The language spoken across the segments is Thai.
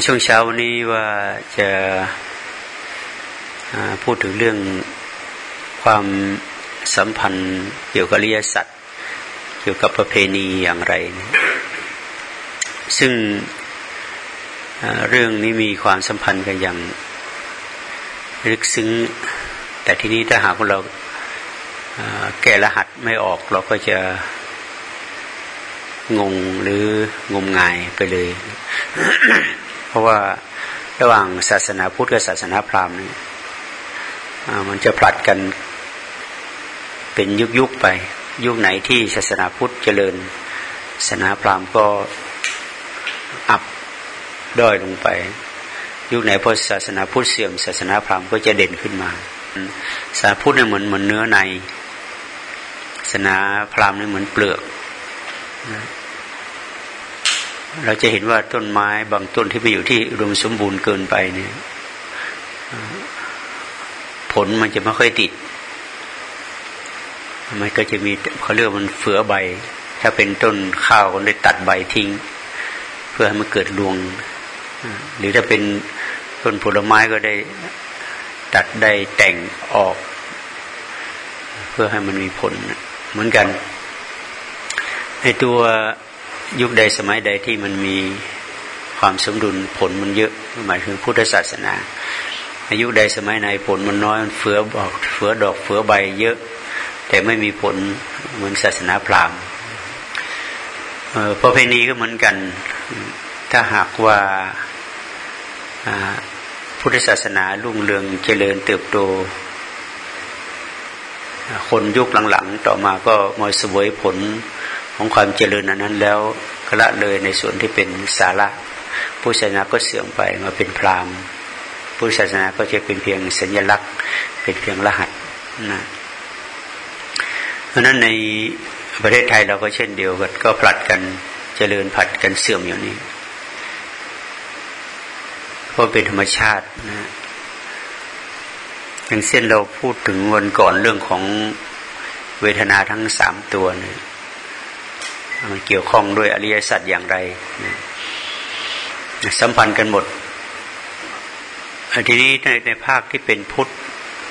ช่วงเช้าวันนี้ว่าจะพูดถึงเรื่องความสัมพันธ์เกี่ยวกับริยสัตว์เกี่ยวกับประเพณีอย่างไรซึ่งเรื่องนี้มีความสัมพันธ์กันอย่างลึกซึ้ง แต่ทีนี้ถ้าหากเราแก้รหัสไม่ออกเราก็จะงงหรืองมงายไปเลย เพราะว่าระหว่างศาสนาพุทธกับศาสนาพราหมณ์นี่มันจะผลัดกันเป็นยุคยุคไป ยุคไหนที่ศาสนาพุทธเจริญ ศาสนาพราหมณ์ก็อับด้อยลงไป ยุคไหนพอศาสนาพุทธเสื่อม ศาสนาพราหมณ์ก็จะเด่นขึ้นมาศาสนาพุทธเนี่ยเหมือนเหมือนเนื้อในศาสนาพราหมณ์เนี่ยเหมือนเปลือก เราจะเห็นว่าต้นไม้บางต้นที่ไปอยู่ที่รวมสมบูรณ์เกินไปเนี่ย ผลมันจะไม่ค่อยติด มันก็จะมีเขาเรียกมันเฟือใบ ถ้าเป็นต้นข้าวก็ได้ตัดใบทิ้ง เพื่อให้มันเกิดรวง หรือถ้าเป็นต้นผลไม้ก็ได้ตัดได้แต่งออก เพื่อให้มันมีผลเหมือนกันในตัว ยุคใดสมัยใดที่มันมีความสมดุลผลมันเยอะหมายถึงพุทธศาสนาอายุใดสมัยไหนผลมันน้อยมันเฟือบอกเฟือดอกเฟือใบเยอะ แต่ไม่มีผลเหมือนศาสนาพราหมณ์ประเพณีก็เหมือนกัน ถ้าหากว่าพุทธศาสนารุ่งเรืองเจริญเติบโต คนยุคหลังๆ ต่อมาก็มาสวยผล ของความเจริญอันนั้น แล้วกละเลยในส่วนที่เป็นสาระผู้ศาสนาก็เสื่อมไปมาเป็นพราหมณ์ผู้ศาสนาก็จะเป็นเพียงสัญลักษณ์ เป็นเพียงรหัสนะเพราะนั้นในประเทศไทยเราก็เช่นเดียวกันก็ผลัดกันเจริญผัดกันเสื่อมอยู่นี้เพราะเป็นธรรมชาตินะอย่างเช่นเราพูดถึงวันก่อนเรื่องของเวทนาทั้งสามตัวเนี่ย มันเกี่ยวข้องด้วยอริยสัจอย่างไร สัมพันธ์กันหมดทีนี้ในในภาคที่เป็นพุทธ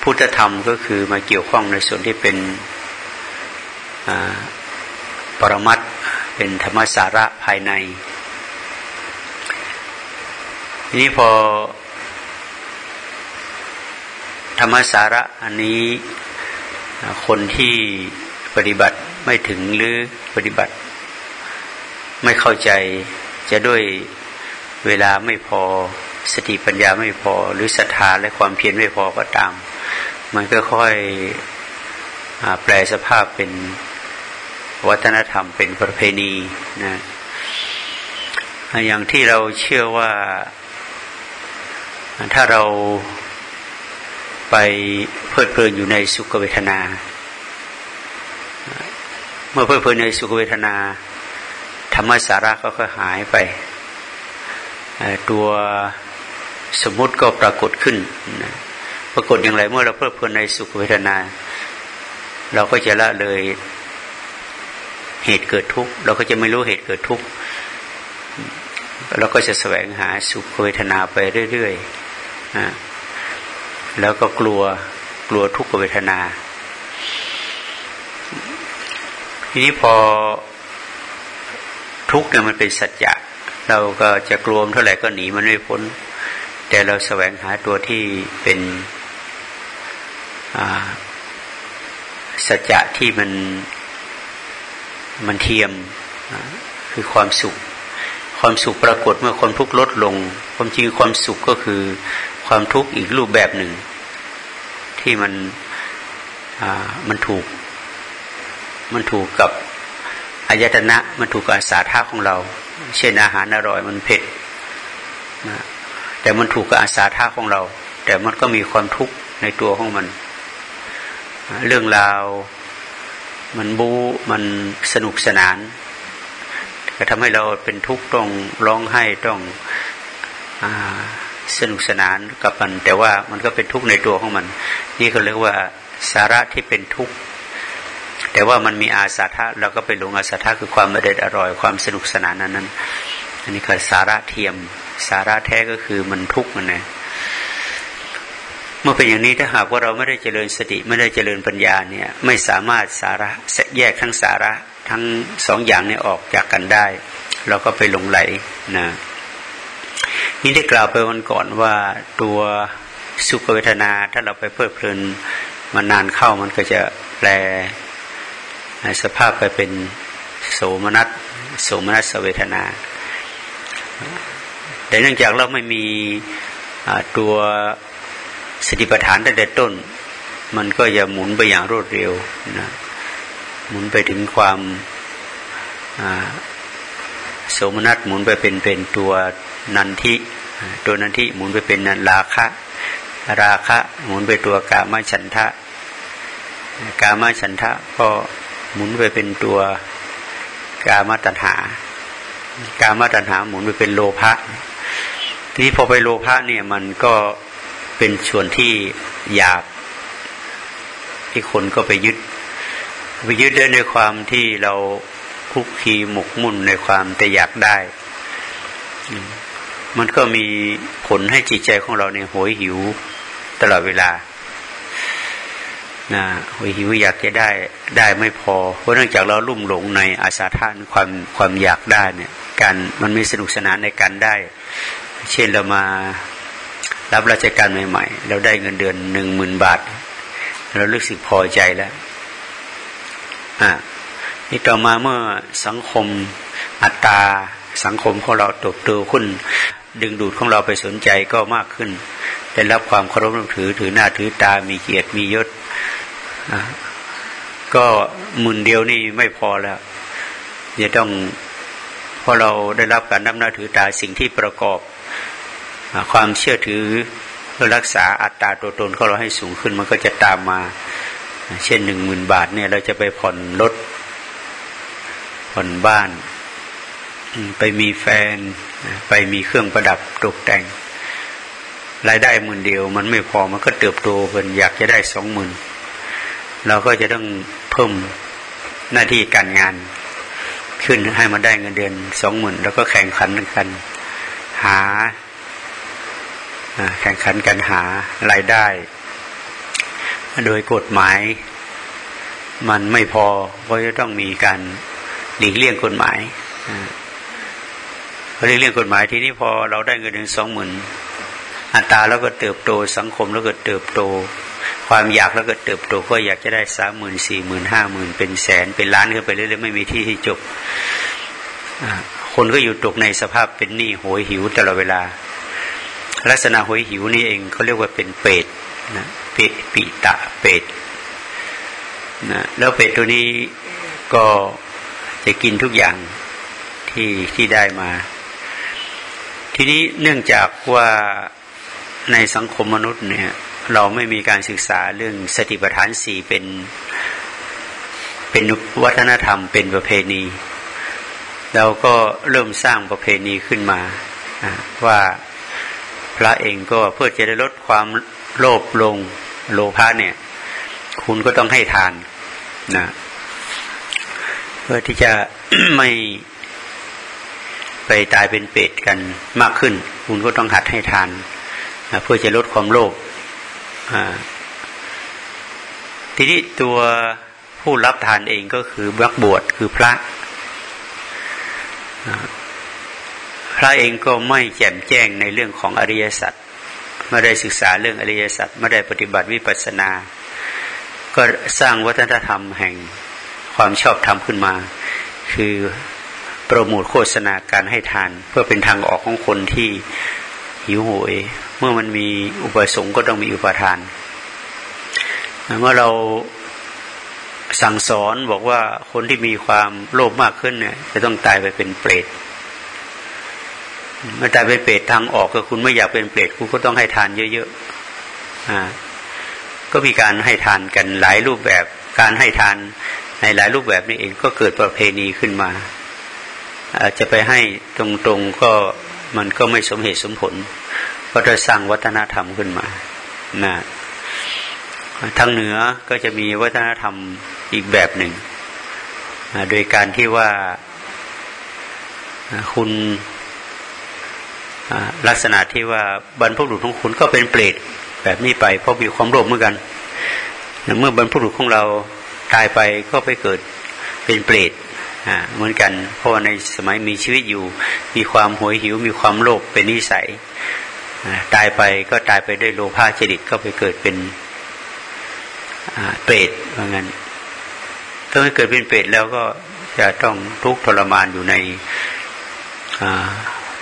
พุทธธรรมก็คือมาเกี่ยวข้องในส่วนที่เป็นปรมัตเป็นธรรมสาระภายใน ทีนี้พอธรรมสาระอันนี้คนที่ปฏิบัติไม่ถึงหรือปฏิบัติ ไม่เข้าใจจะด้วยเวลาไม่พอสติปัญญาไม่พอหรือศรัทธาและความเพียรไม่พอก็ตาม มันก็ค่อยแปลสภาพเป็นวัฒนธรรมเป็นประเพณีนะอย่างที่เราเชื่อว่าถ้าเราไปเพลิดเพลินอยู่ในสุขเวทนา เมื่อเพลิดเพลินในสุขเวทนา ธรรมสาระก็ค่อยหายไป ตัวสมมติก็ปรากฏขึ้น ปรากฏอย่างไรเมื่อเราเพลิดเพลินในสุขเวทนา เราก็จะละเลยเหตุเกิดทุกข์เราก็จะไม่รู้เหตุเกิดทุกข์เราก็จะแสวงหาสุขเวทนาไปเรื่อยๆแล้วก็กลัวกลัวทุกขเวทนา ทีนี้พอ ทุกข์เนี่ยมันเป็นสัจจะเราก็จะกลัวเท่าไหร่ก็หนีมันไม่พ้น แต่เราแสวงหาตัวที่เป็นสัจจะที่มันมันเทียมคือความสุข ความสุขปรากฏเมื่อความทุกข์ลดลง ความจริงความสุขก็คือความทุกข์อีกรูปแบบหนึ่ง ที่มันมันถูก มันถูกกับายตนะมันถูกกับสาธาของเรา เช่นอาหารอร่อยมันเผ็ดนะแต่มันถูกกับอาสาธาของเรา แต่มันก็มีความทุกข์ในตัวของมัน เรื่องราวมันบูมันสนุกสนานก็ทำให้เราเป็นทุกข์ต้องร้องไห้ต้องอสนุกสนานกับมัน แต่ว่ามันก็เป็นทุกข์ในตัวของมัน นี่เขาเรียกว่าสาระที่เป็นทุกข์ แต่ว่ามันมีอาสาทะเราก็ไปหลงอาสาทะคือความอร่อยอร่อยความสนุกสนานนั้นนั้นอันนี้คือสาระเทียม สาระแท้ก็คือมันทุกข์มันนะเมื่อเป็นอย่างนี้ถ้าหากว่าเราไม่ได้เจริญสติไม่ได้เจริญปัญญาเนี่ยไม่สามารถสาระแยกทั้งสาระทั้งสองอย่างนี้ออกจากกันได้ เราก็ไปหลงไหลนะนี่ได้กล่าวไปวันก่อนว่าตัวสุขเวทนาถ้าเราไปเพลิดเพลินมานานเข้ามันก็จะแปล สภาพไปเป็นโสมนัสโสมนัสเวทนา แต่เนื่องจากเราไม่มีตัวสติปัฏฐานตั้งแต่ต้น มันก็จะหมุนไปอย่างรวดเร็วนะหมุนไปถึงความโสมนัสหมุนไปเป็นเป็นตัวนันทิตัวนันทิหมุนไปเป็นนันราคะ ราคะ หมุนไปตัวกามฉันทะกามฉันทะก็ หมุนไปเป็นตัวกามตัณหา กามตัณหาหมุนไปเป็นโลภะทีนี้พอไปโลภะเนี่ยมันก็เป็นส่วนที่หยาบที่คนก็ไปยึด ไปยึดได้ในความที่เราคุกคีหมกมุ่นในความแต่อยากได้ มันก็มีผลให้จิตใจของเราเนี่ยโหยหิวตลอดเวลา นะโหยหิวอยากจะได้ได้ไม่พอ เพราะเนื่องจากเราลุ่มหลงในอาสาทานความความอยากได้เนี่ยการมันมีสนุกสนานในการได้ เช่นเรามารับราชการใหม่ ๆ เราได้เงินเดือนหนึ่งหมื่นบาท เรารู้สึกพอใจแล้วอ่านี่ต่อมาเมื่อสังคมอัตราสังคมของเราตกตัวขึ้น ดึงดูดของเราไปสนใจก็มากขึ้นได้รับความเคารพนับถือถือหน้าถือตามีเกียรติมียศ ก็หมื่นเดียวนี่ไม่พอแล้วจะต้องพอเราได้รับการนับหน้าถือตาสิ่งที่ประกอบ ความเชื่อถือเพื่อรักษาอัตราตัวตนของเราให้สูงขึ้นมันก็จะตามมา เช่นหนึ่งหมื่นบาทเนี่ย เราจะไปผ่อนรถผ่อนบ้าน ไปมีแฟน ไปมีเครื่องประดับตกแต่งรายได้หมื่นเดียว มันไม่พอมันก็เติบโตเป็นอยากจะได้สองหมื่น เราก็จะต้องเพิ่มหน้าที่การงาน ขึ้นให้มันได้เงินเดือนสองหมื่นแล้วก็แข่งขันกัน หาแข่งขันกันหารายได้ โดยกฎหมาย มันไม่พอก็จะต้องมีการหลีกเลี่ยงกฎหมายพอหลีกเลี่ยงกฎหมายทีนี้พอเราได้เงินเดือนสองหมื่นอัตราแล้วก็เติบโตสังคมแล้วก็เติบโต ความอยากแล้วก็เติบโตก็อยากจะได้สามหมื่นสี่หมื่นห้าหมื่นเป็นแสนเป็นล้านขึ้นไปเรื่อยๆไม่มีที่ที่จบคนก็อยู่ตกในสภาพเป็นหนี้โหยหิวตลอดเวลา ลักษณะโหยหิวนี่เองเขาเรียกว่าเป็นเปรตนะเปปิตะเปรตนะแล้วเปรตตัวนี้ก็จะกินทุกอย่างที่ที่ได้มา ทีนี้เนื่องจากว่าในสังคมมนุษย์เนี่ย เราไม่มีการศึกษาเรื่องสติปัฏฐานสี่เป็นเป็นวัฒนธรรมเป็นประเพณี เราก็เริ่มสร้างประเพณีขึ้นมาว่าพระเองก็เพื่อจะได้ลดความโลภลงโลภะเนี่ย คุณก็ต้องให้ทานนะเพื่อที่จะไม่ไปตายเป็นเปรตกันมากขึ้น คุณก็ต้องหัดให้ทานนะเพื่อจะลดความโลภ ทีนี้ตัวผู้รับทานเองก็คือบักบวชคือพระ พระเองก็ไม่แจ่มแจ้งในเรื่องของอริยสัจไม่ได้ศึกษาเรื่องอริยสัจไม่ได้ปฏิบัติวิปัสสนา ก็สร้างวัฒนธรรมแห่งความชอบธรรมขึ้นมา คือโปรโมทโฆษณาการให้ทาน เพื่อเป็นทางออกของคนที่หิวโหย เมื่อมันมีอุปสงค์ก็ต้องมีอุปทานเมื่อเราสั่งสอนบอกว่าคนที่มีความโลภมากขึ้นเนี่ย จะต้องตายไปเป็นเปรตมื่อตายเป็นเปรตทางออกก็คุณไม่อยากเป็นเปรตคุณก็ต้องให้ทานเยอะๆอ่าก็มีการให้ทานกันหลายรูปแบบ การให้ทานในหลายรูปแบบนี้เองก็เกิดประเพณีขึ้นมาอาจจะไปให้ตรงๆก็มันก็ไม่สมเหตุสมผล ก็จะสร้างวัฒนธรรมขึ้นมานะทางเหนือก็จะมีวัฒนธรรมอีกแบบหนึ่ง โดยการที่ว่าคุณลักษณะที่ว่าบรรพบุรุษของคุณก็เป็นเปรตแบบนี้ไป เพราะมีความโลภเหมือนกัน เมื่อบรรพบุรุษของเราตายไปก็ไปเกิดเป็นเปรตเหมือนกัน เพราะในสมัยมีชีวิตอยู่ มีความหวยหิว มีความโลภเป็นนิสัย ตายไปก็ตายไปด้วยโลภะจริตก็ไปเกิดเป็นเปรตเหมือนกันถ้าไม่เกิดเป็นเปรตแล้วก็จะต้องทุกข์ทรมานอยู่ใน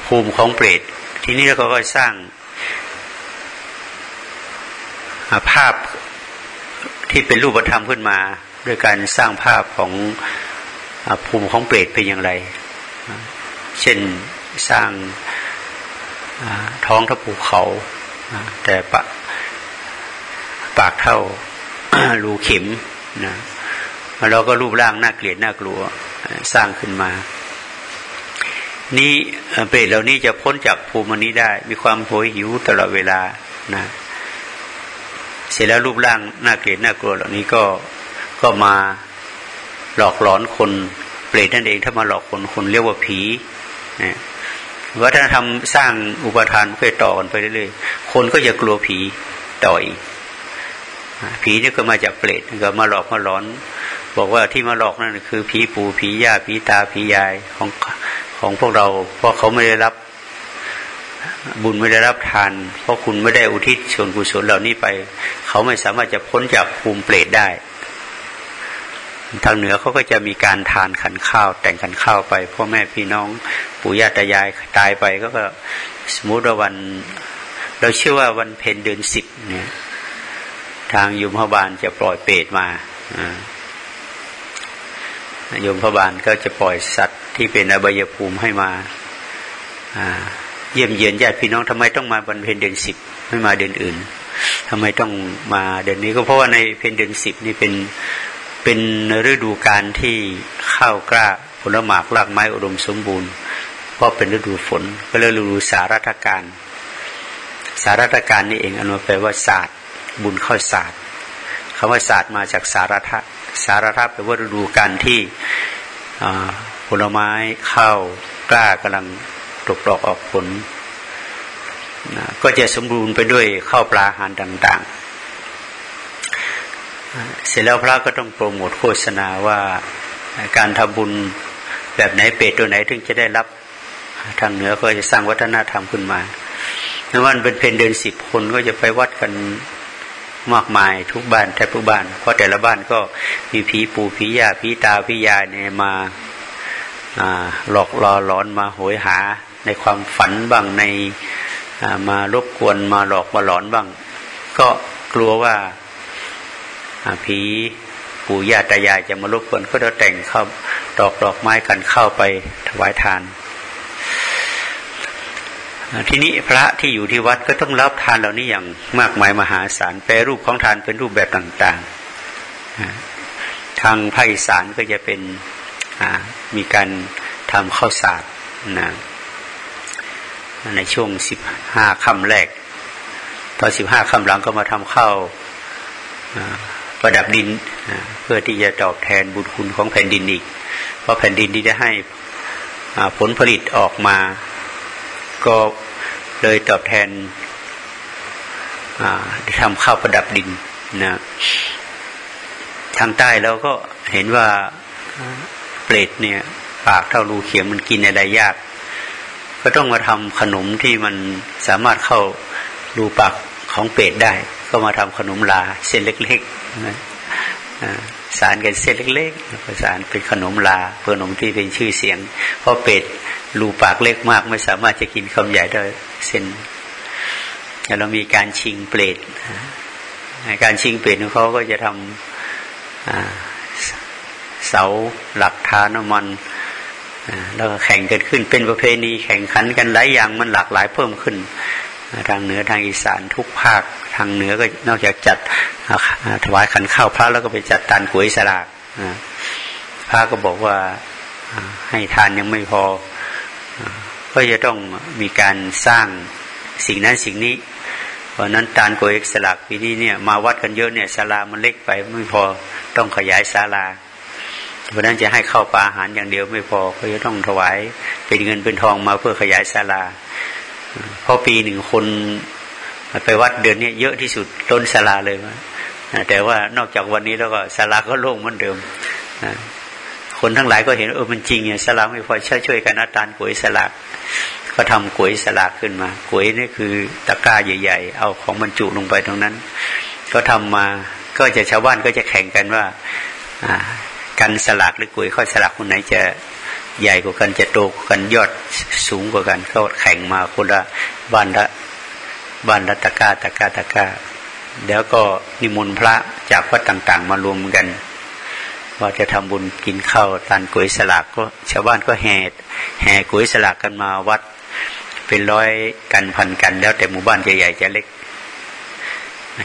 ภูมิของเปรตทีนี้เราก็สร้างภาพที่เป็นรูปธรรมขึ้นมาด้วยการสร้างภาพของภูมิของเปรตเป็นอย่างไร เช่นสร้าง ท้องทับภูเขาแต่ปะปากเท่ารูเข็มนะเราก็รูปร่างน่าเกลียดน่ากลัวสร้างขึ้นมา นี่เปรตเหล่านี้จะพ้นจากภูมินี้ได้ มีความโหยหิวตลอดเวลานะเสร็จแล้วรูปร่างน่าเกลียดน่ากลัวเหล่านี้ก็ก็มาหลอกหลอนคน เปรตนั่นเองถ้ามาหลอกคนคนเรียกว่าผีนะ วัฒนธรรมสร้างอุปทานเพื่อต่อกันไปเรื่อยๆ คนก็จะกลัวผีต่อยผีนี่ก็มาจากเปรตก็มาหลอกมาหลอน บอกว่าที่มาหลอกนั่นคือผีปู่ผีย่าผีตาผียายของของพวกเรา เพราะเขาไม่ได้รับ บุญไม่ได้รับทาน เพราะคุณไม่ได้อุทิศส่วนกุศลเหล่านี้ไป เขาไม่สามารถจะพ้นจากภูมิเปรตได้ ทางเหนือเขาก็จะมีการทานขันข้าว แต่งขันข้าวไปพ่อแม่พี่น้องปู่ย่าตายายตายไปก็สมมติว่าวัน เราเชื่อว่าวันเพ็ญเดือนสิบเนี่ย ทางยมพบาลจะปล่อยเปรตมาโยมพบาลก็จะปล่อยสัตว์ที่เป็นอบายภูมิให้มาเยี่ยมเยียนญาติพี่น้องทำไมต้องมาวันเพ็ญเดือนสิบไม่มาเดือนอื่นทำไมต้องมาเดือนนี้ก็เพราะว่าในเพ็ญเดือนสิบนี่เป็น เป็นฤดูการที่ข้าวกล้าผลหมากรากไม้อุดมสมบูรณ์เพราะเป็นฤดูฝน ก็เลยฤดูสารัตการ สารัตการนี่เองอันว่าแปลว่าศาสตร์ บุญข้าวศาสตร์คำว่าศาสตร์มาจากสารัตสารัตแปลว่าฤดูการที่ผลไม้ข้าวกล้ากำลังตกดอกออกผล ก็จะสมบูรณ์ไปด้วยข้าวปลาอาหารต่าง ๆ เสร็จแล้วพระก็ต้องโปรโมทโฆษณาว่าการทำบุญแบบไหนเปรตตัวไหนถึงจะได้รับทางเหนือก็จะสร้างวัฒนธรรมขึ้นมาในวันเป็นเพนเดือนสิบคนก็จะไปวัดกันมากมายทุกบ้านแทบทุกบ้าน เพราะแต่ละบ้านก็มีผีปู่ผียาผีตาผียายเนี่ยมาหลอกล่อหลอนมาโหยหา ในความฝันบ้างในมารบกวนมาหลอกมาหลอนบ้าง ก็กลัวว่า ผีปู่ย่าตายายจะมารบกวนก็จะแต่งเข้าดอกดอกไม้กันเข้าไปถวายทาน ทีนี้พระที่อยู่ที่วัดก็ต้องรับทานเหล่านี้อย่างมากมายมหาศาลแปรรูปของทานเป็นรูปแบบต่างๆ ทางภาคอีสานก็จะเป็นมีการทำข้าวสารนะในช่วงสิบห้าค่ำแรก ตอนสิบห้าค่ำหลังก็มาทำข้าว ประดับดินเพื่อที่จะตอบแทนบุญคุณของแผ่นดินอีก เพราะแผ่นดินที่จะให้ผลผลิตออกมา ก็เลยตอบแทนทำข้าวประดับดินนะทางใต้เราก็เห็นว่าเปรตเนี่ย ปากเท่ารูเขียมมันกินอะไรยาก ก็ต้องมาทำขนมที่มันสามารถเข้ารูปาก ของเป็ดได้ ก็มาทำขนมลาเส้นเล็กๆนะสารกันเส้นเล็กๆประสานเป็นขนมลาขนมที่เป็นชื่อเสียง เพราะเป็ดรูปากเล็กมาก ไม่สามารถจะกินคำใหญ่ได้เส้นแล้วเรามีการชิงเปรตการชิงเปรตของเขาก็จะทำเสาหลักทาน้ำมันแล้วแข่งกันขึ้นเป็นประเพณีแข่งขันกันหลายอย่างมันหลากหลายเพิ่มขึ้น ทางเหนือทางอีสานทุกภาคทางเหนือก็นอกจากจัดถวายขันข้าวพระแล้วก็ไปจัดทานก๋วยสลากพระก็บอกว่าให้ทานยังไม่พอ ก็จะต้องมีการสร้างสิ่งนั้นสิ่งนี้ เพราะนั้นทานก๋วยสลากปีนี้เนี่ยมาวัดกันเยอะเนี่ยศาลามันเล็กไปไม่พอต้องขยายศาลาเพราะนั้นจะให้เข้าปลาอาหารอย่างเดียวไม่พอก็จะต้องถวายเป็นเงินเป็นทองมาเพื่อขยายศาลา เพราะปีหนึ่งคนไปวัดเดือนนี้เยอะที่สุดต้นสลาเลยมาแต่ว่านอกจากวันนี้แล้วก็สลาก็โล่งเหมือนเดิมคนทั้งหลายก็เห็นเออมันจริงเนี่ยสลาไม่พอช่วยช่วยกันอาตานก๋วยสลากก็ทำก๋วยสลากขึ้นมาก๋วยนี่คือตะกร้าใหญ่ ๆ เอาของบรรจุลงไปตรงนั้น ก็ทำมาก็จะชาวบ้านก็จะแข่งกันว่ากันสลากหรือก๋วยข้อสลากคนไหนจะ ใหญ่กว่ากันจะโตกว่ากันยอดสูงกว่ากันก็แข่งมาคนละบ้านละบ้านละตะก้าตะก้าตะก้าแล้วก็นิมนต์พระจากวัดต่างๆ มารวมกัน ว่าจะทำบุญกินข้าวทานก๋วยสลากก็ชาวบ้านก็แห่แห่ก๋วยสลากกันมาวัด เป็นร้อยกันพันกันแล้วแต่หมู่บ้านจะใหญ่จะเล็ก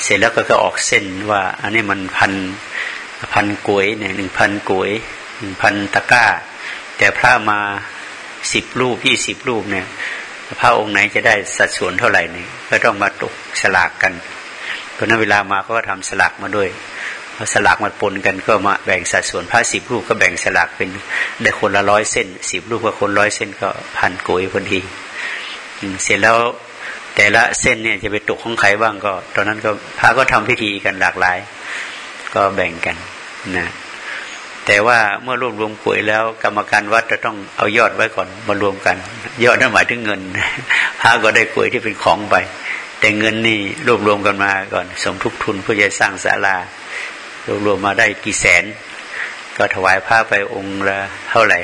เสร็จแล้วก็ก็ออกเส้นว่า อันนี้มันพันพันก๋วยเนี่ยหนึ่งพันก๋วยหนึ่งพันตะก้า แต่พระมาสิบรูปยี่สิบรูปเนี่ยพระองค์ไหนจะได้สัดส่วนเท่าไหร่นี่ก็ต้องมาตกสลากกันเพราะนั้นเวลามาก็ทำสลากมาด้วยพอสลากมาปนกันก็มาแบ่งสัดส่วนพระสิบรูปก็แบ่งสลากเป็นได้คนละร้อยเส้นสิบรูปก็คนร้อยเส้นก็พันโกยพอดีเสร็จแล้วแต่ละเส้นเนี่ยจะไปตกของใครบ้างก็ ตอนนั้นก็พระก็ทำพิธีกันหลากหลาย ก็แบ่งกันนะ แต่ว่าเมื่อรวบรวมกวยแล้ว กรรมการวัดจะต้องเอายอดไว้ก่อนมารวมกัน ยอดนั่นหมายถึงเงินพระก็ได้กวยที่เป็นของไป แต่เงินนี่รวบรวมกันมาก่อน สมทุกทุนเพื่อจะสร้างศาลารวบรวมมาได้กี่แสน ก็ถวายผ้าไปองค์ละเท่าไหร่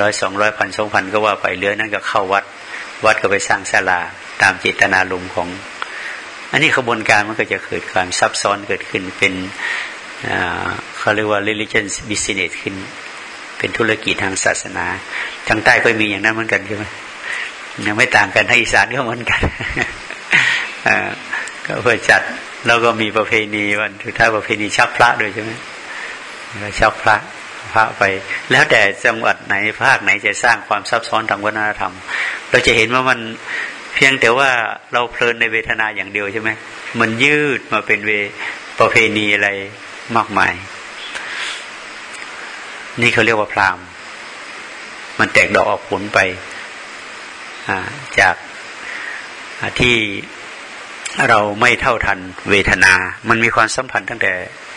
ร้อยสองร้อยพันสองพันก็ว่าไปเรือนั่นก็เข้าวัด วัดก็ไปสร้างศาลาตามเจตนาลมของ อันนี้ขบวนการมันก็จะเกิดความซับซ้อนเกิดขึ้นเป็น เขาเรียกว่า religion business ขึ้น เป็นธุรกิจทางศาสนา ทางใต้ก็มีอย่างนั้นเหมือนกันใช่ไหมยังไม่ต่างกันทางอีสานก็เหมือนกันก็เพื่อจัดแล้วก็มีประเพณีวันทุกท่าประเพณีชักพระด้วยใช่ไหมชักพระพระไป แล้วแต่จังหวัดไหนภาคไหนจะสร้างความซับซ้อนทางวัฒนธรรม เราจะเห็นว่ามันเพียงแต่ว่าเราเพลินในเวทนาอย่างเดียวใช่ไหมมันยืดมาเป็นเวประเพณีอะไร มากมาย นี่เขาเรียกว่าพรามมันแตกดอกออกผลไปจากที่เราไม่เท่าทันเวทนา มันมีความสัมพันธ์ตั้งแต่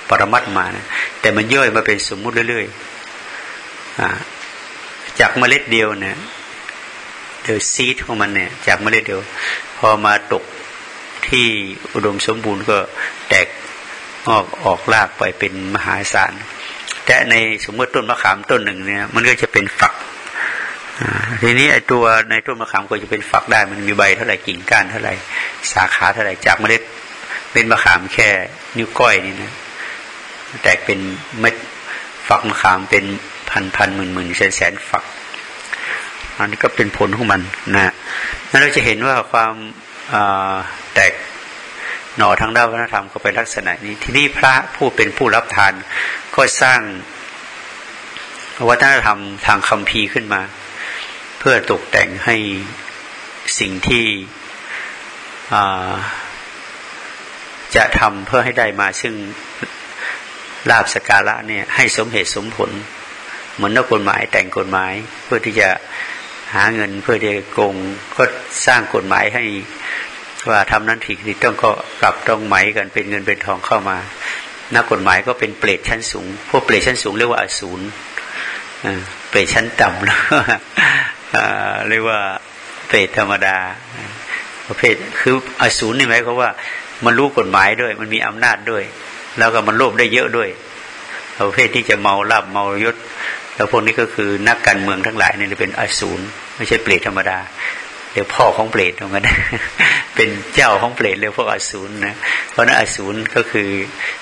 ปรมัตมานะแต่มันย่อยมาเป็นสมมุติเรื่อยๆจากเมล็ดเดียวเนี่ยเดอซีดของมันเนี่ย จากเมล็ดเดียว พอมาตกที่อุดมสมบูรณ์ก็แตก ออกออกลากไปเป็นมหาศาลแต่ในสมมติต้นมะขามต้นหนึ่งเนี่ย มันก็จะเป็นฝักทีนี้ไอ้ตัวในต้นมะขามก็จะเป็นฝักได้มันมีใบเท่าไหร่กิ่งก้านเท่าไหร่สาขาเท่าไหร่จากเมล็ดเป็นมะขามแค่นิ้วก้อยนี่นะแตกเป็นเม็ดฝักมะขามเป็นพันพันหมื่นหมื่นแสนแสนฝัก อันนี้ก็เป็นผลของมันนะนั่นเราจะเห็นว่าความแตก หน่อทางด้านวัฒนธรรมก็เป็นลักษณะนี้ ที่นี่พระผู้เป็นผู้รับทานก็สร้างวัฒนธรรมทางคำพีขึ้นมา เพื่อตกแต่งให้สิ่งที่จะทำเพื่อให้ได้มาซึ่งลาบสการะเนี่ย ให้สมเหตุสมผล เหมือนนักกฎหมายแต่งกฎหมายเพื่อที่จะหาเงินเพื่อที่จะโกงก็สร้างกฎหมายให้ ว่าทำนั้นผิดนี่ต้องก็กลับต้องไหมกันเป็นเงินเป็นทองเข้ามานักกฎหมายก็เป็นเปรตชั้นสูง พวกเปรตชั้นสูงเรียกว่าอสูรเปรตชั้นต่ำแล้วเรียกว่าเปรตธรรมดา ประเภทคืออสูรนี่หมายความว่า มันรู้กฎหมายด้วย มันมีอำนาจด้วย แล้วก็มันโลภได้เยอะด้วย ประเภทที่จะเมาลาบเมายศแล้วพวกนี้ก็คือนักการเมืองทั้งหลายนี่เป็นอสูรไม่ใช่เปรตธรรมดา เดี๋ยวพ่อของเปรตตรงนั้นเป็นเจ้าของเปรตเรียกพวกอสูรนะเพราะนั้นอสูรก็คือ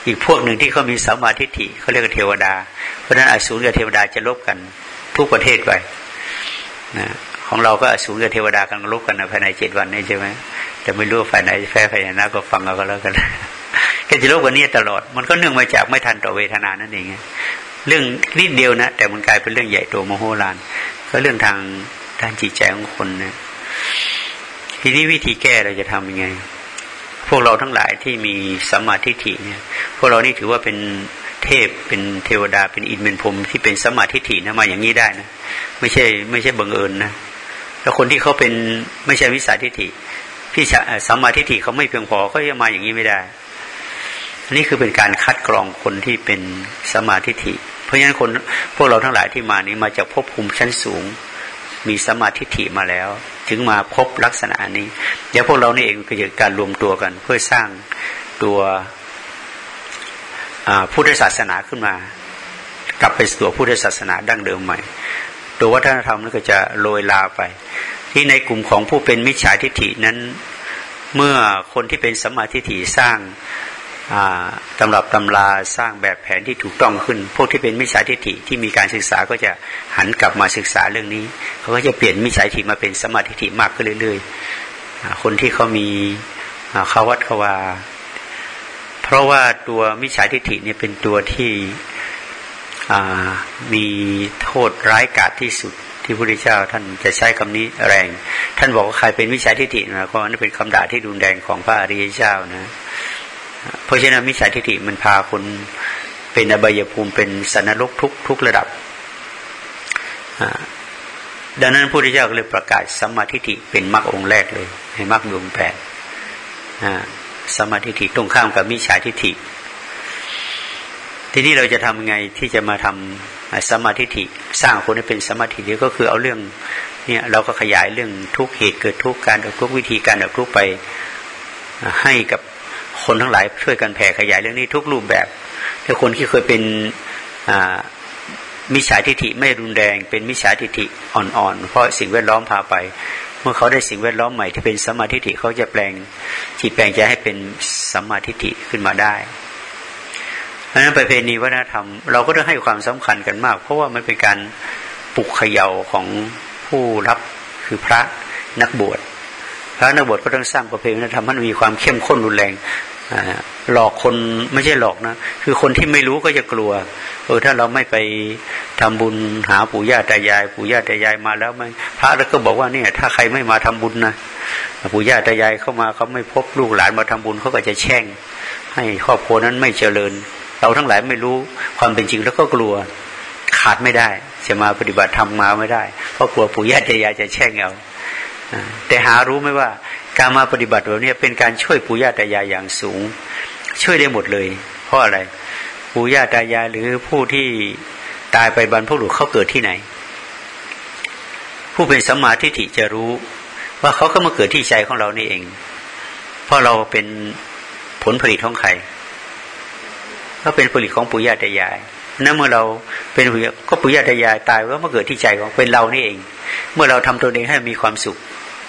อีกพวกหนึ่งที่เขามีสัมมาทิฏฐิเขาเรียกว่าเทวดา เพราะนั้นอสูรกับเทวดาจะลบกันทุกประเทศไปนะของเราก็อสูรกับเทวดากันลบกันนะภายในเจ็ดวันนี้ใช่ไหมแต่ไม่รู้ฝ่ายไหนแพ้ฝ่ายไหนก็ฟังเอาก็แล้วกันก็จะลบกันนี้ตลอด มันก็เนื่องมาจากไม่ทันต่อเวทนานั่นเองเรื่องนิดเดียวนะ แต่มันกลายเป็นเรื่องใหญ่โตมโหลานก็เรื่องทางด้านจิตใจของคนนะ ทีนี้วิธีแก้เราจะทํำยังไง พวกเราทั้งหลายที่มีสัมมาทิฏฐิเนี่ย พวกเรานี่ถือว่าเป็นเทพเป็นเทวดาเป็นอินเป็นพรมที่เป็นสัมมาทิฏฐินะมาอย่างนี้ได้นะไม่ใช่ ไม่ใช่บังเอิญนะแล้วคนที่เขาเป็นไม่ใช่วิสัยทิฏฐิพี่สัมมาทิฏฐิเขาไม่เพียงพอเขาจะมาอย่างนี้ไม่ได้นี่คือเป็นการคัดกรองคนที่เป็นสมาธิฐิเพราะฉะนั้นคนพวกเราทั้งหลายที่มานี้มาจากภพภูมิชั้นสูง มีสมาธิฐิมาแล้ว ถึงมาพบลักษณะนี้ เดี๋ยวพวกเรานี่เองก็จะการรวมตัวกัน เพื่อสร้างตัวพุทธศาสนาขึ้นมา กลับไปสู่พุทธศาสนาดั้งเดิมใหม่ ตัววัฒนธรรมนั้นก็จะโรยลาไป ที่ในกลุ่มของผู้เป็นมิจฉาทิฏฐินั้น เมื่อคนที่เป็นสมาธิฐิสร้าง ตำรับตำราสร้างแบบแผนที่ถูกต้องขึ้น พวกที่เป็นมิจฉาทิฏฐิที่มีการศึกษาก็จะหันกลับมาศึกษาเรื่องนี้ เขาก็จะเปลี่ยนมิจฉาทิฏฐิมาเป็นสมาธิฏฐิมากขึ้นเรื่อยๆ คนที่เขามีขาวัดขวาเพราะว่าตัวมิจฉาทิฏฐิเนี่ยเป็นตัวที่มีโทษร้ายกาจที่สุดที่พระพุทธเจ้าท่านจะใช้คำนี้แรง ท่านบอกว่าใครเป็นมิจฉาทิฏฐินะเพราะนั่นเป็นคำด่าที่ดุนแรงของพระอริยเจ้านะ เพราะฉะนั้นมิจฉาทิฏฐิมันพาคนเป็นอบายภูมิเป็นสันนรกทุกทุกระดับ ดังนั้นพระพุทธเจ้าก็เลยประกาศสัมมาทิฏฐิเป็นมรรคองค์แรกเลยให้มรรคดวงแปดสมาธิิตรงข้ามกับมิจฉาทิฏฐิ ทีนี้เราจะทำไงที่จะมาทำสมาธิิสร้างคนให้เป็นสมาธิิก็คือเอาเรื่องเนี่ยเราก็ขยายเรื่องทุกเหตุเกิดทุกการดับทุกวิธีการดับทุกไปให้กับ คนทั้งหลายช่วยกันแผ่ขยายเรื่องนี้ทุกรูปแบบถ้าคนที่เคยเป็นมิจฉาทิฏฐิไม่รุนแรง เป็นมิจฉาทิฏฐิอ่อนๆ เพราะสิ่งแวดล้อมพาไป เมื่อเขาได้สิ่งแวดล้อมใหม่ที่เป็นสมาธิฐิเขาจะแปลงจิตแปลงใจให้เป็นสมาธิฐิขึ้นมาได้เพราะนั้นประเพณีวัฒนธรรม เราก็ต้องให้ความสำคัญกันมาก เพราะว่ามันเป็นการปลุกเขย่าของผู้รับคือพระนักบวช พระนักบวชก็ต้องสร้างประเพณีธรรมให้มีความเข้มข้นรุนแรงหลอกคนไม่ใช่หลอกนะ คือคนที่ไม่รู้ก็จะกลัวเออถ้าเราไม่ไปทำบุญหาปู่ย่าตายาย ปู่ย่าตายายมาแล้วไม่พระแล้วก็บอกว่าเนี่ยถ้าใครไม่มาทำบุญนะปู่ย่าตายายเข้ามาเขาไม่พบลูกหลานมาทำบุญเขาก็จะแช่ง ให้ครอบครัวนั้นไม่เจริญ เราทั้งหลายไม่รู้ความเป็นจริงแล้วก็กลัวขาดไม่ได้ จะมาปฏิบัติธรรมมาไม่ได้เพราะกลัวปู่ย่าตายายจะแช่งเอา แต่หารู้ไหมว่าการมาปฏิบัติแบบนี้เป็นการช่วยปู่ย่าตายายอย่างสูง ช่วยได้หมดเลย เพราะอะไรปู่ย่าตายายหรือผู้ที่ตายไปบรรพบุรุษเขาเกิดที่ไหน ผู้เป็นสัมมาทิฏฐิจะรู้ว่าเขาก็มาเกิดที่ใจของเรานี่เอง เพราะเราเป็นผลผลิตของใครก็เป็นผลิตของปู่ย่าตายายนั่นเมื่อเราเป็นก็ปู่ย่าตายายตายก็มาเกิดที่ใจของเป็นเรานี่เอง เมื่อเราทำตัวเองให้มีความสุข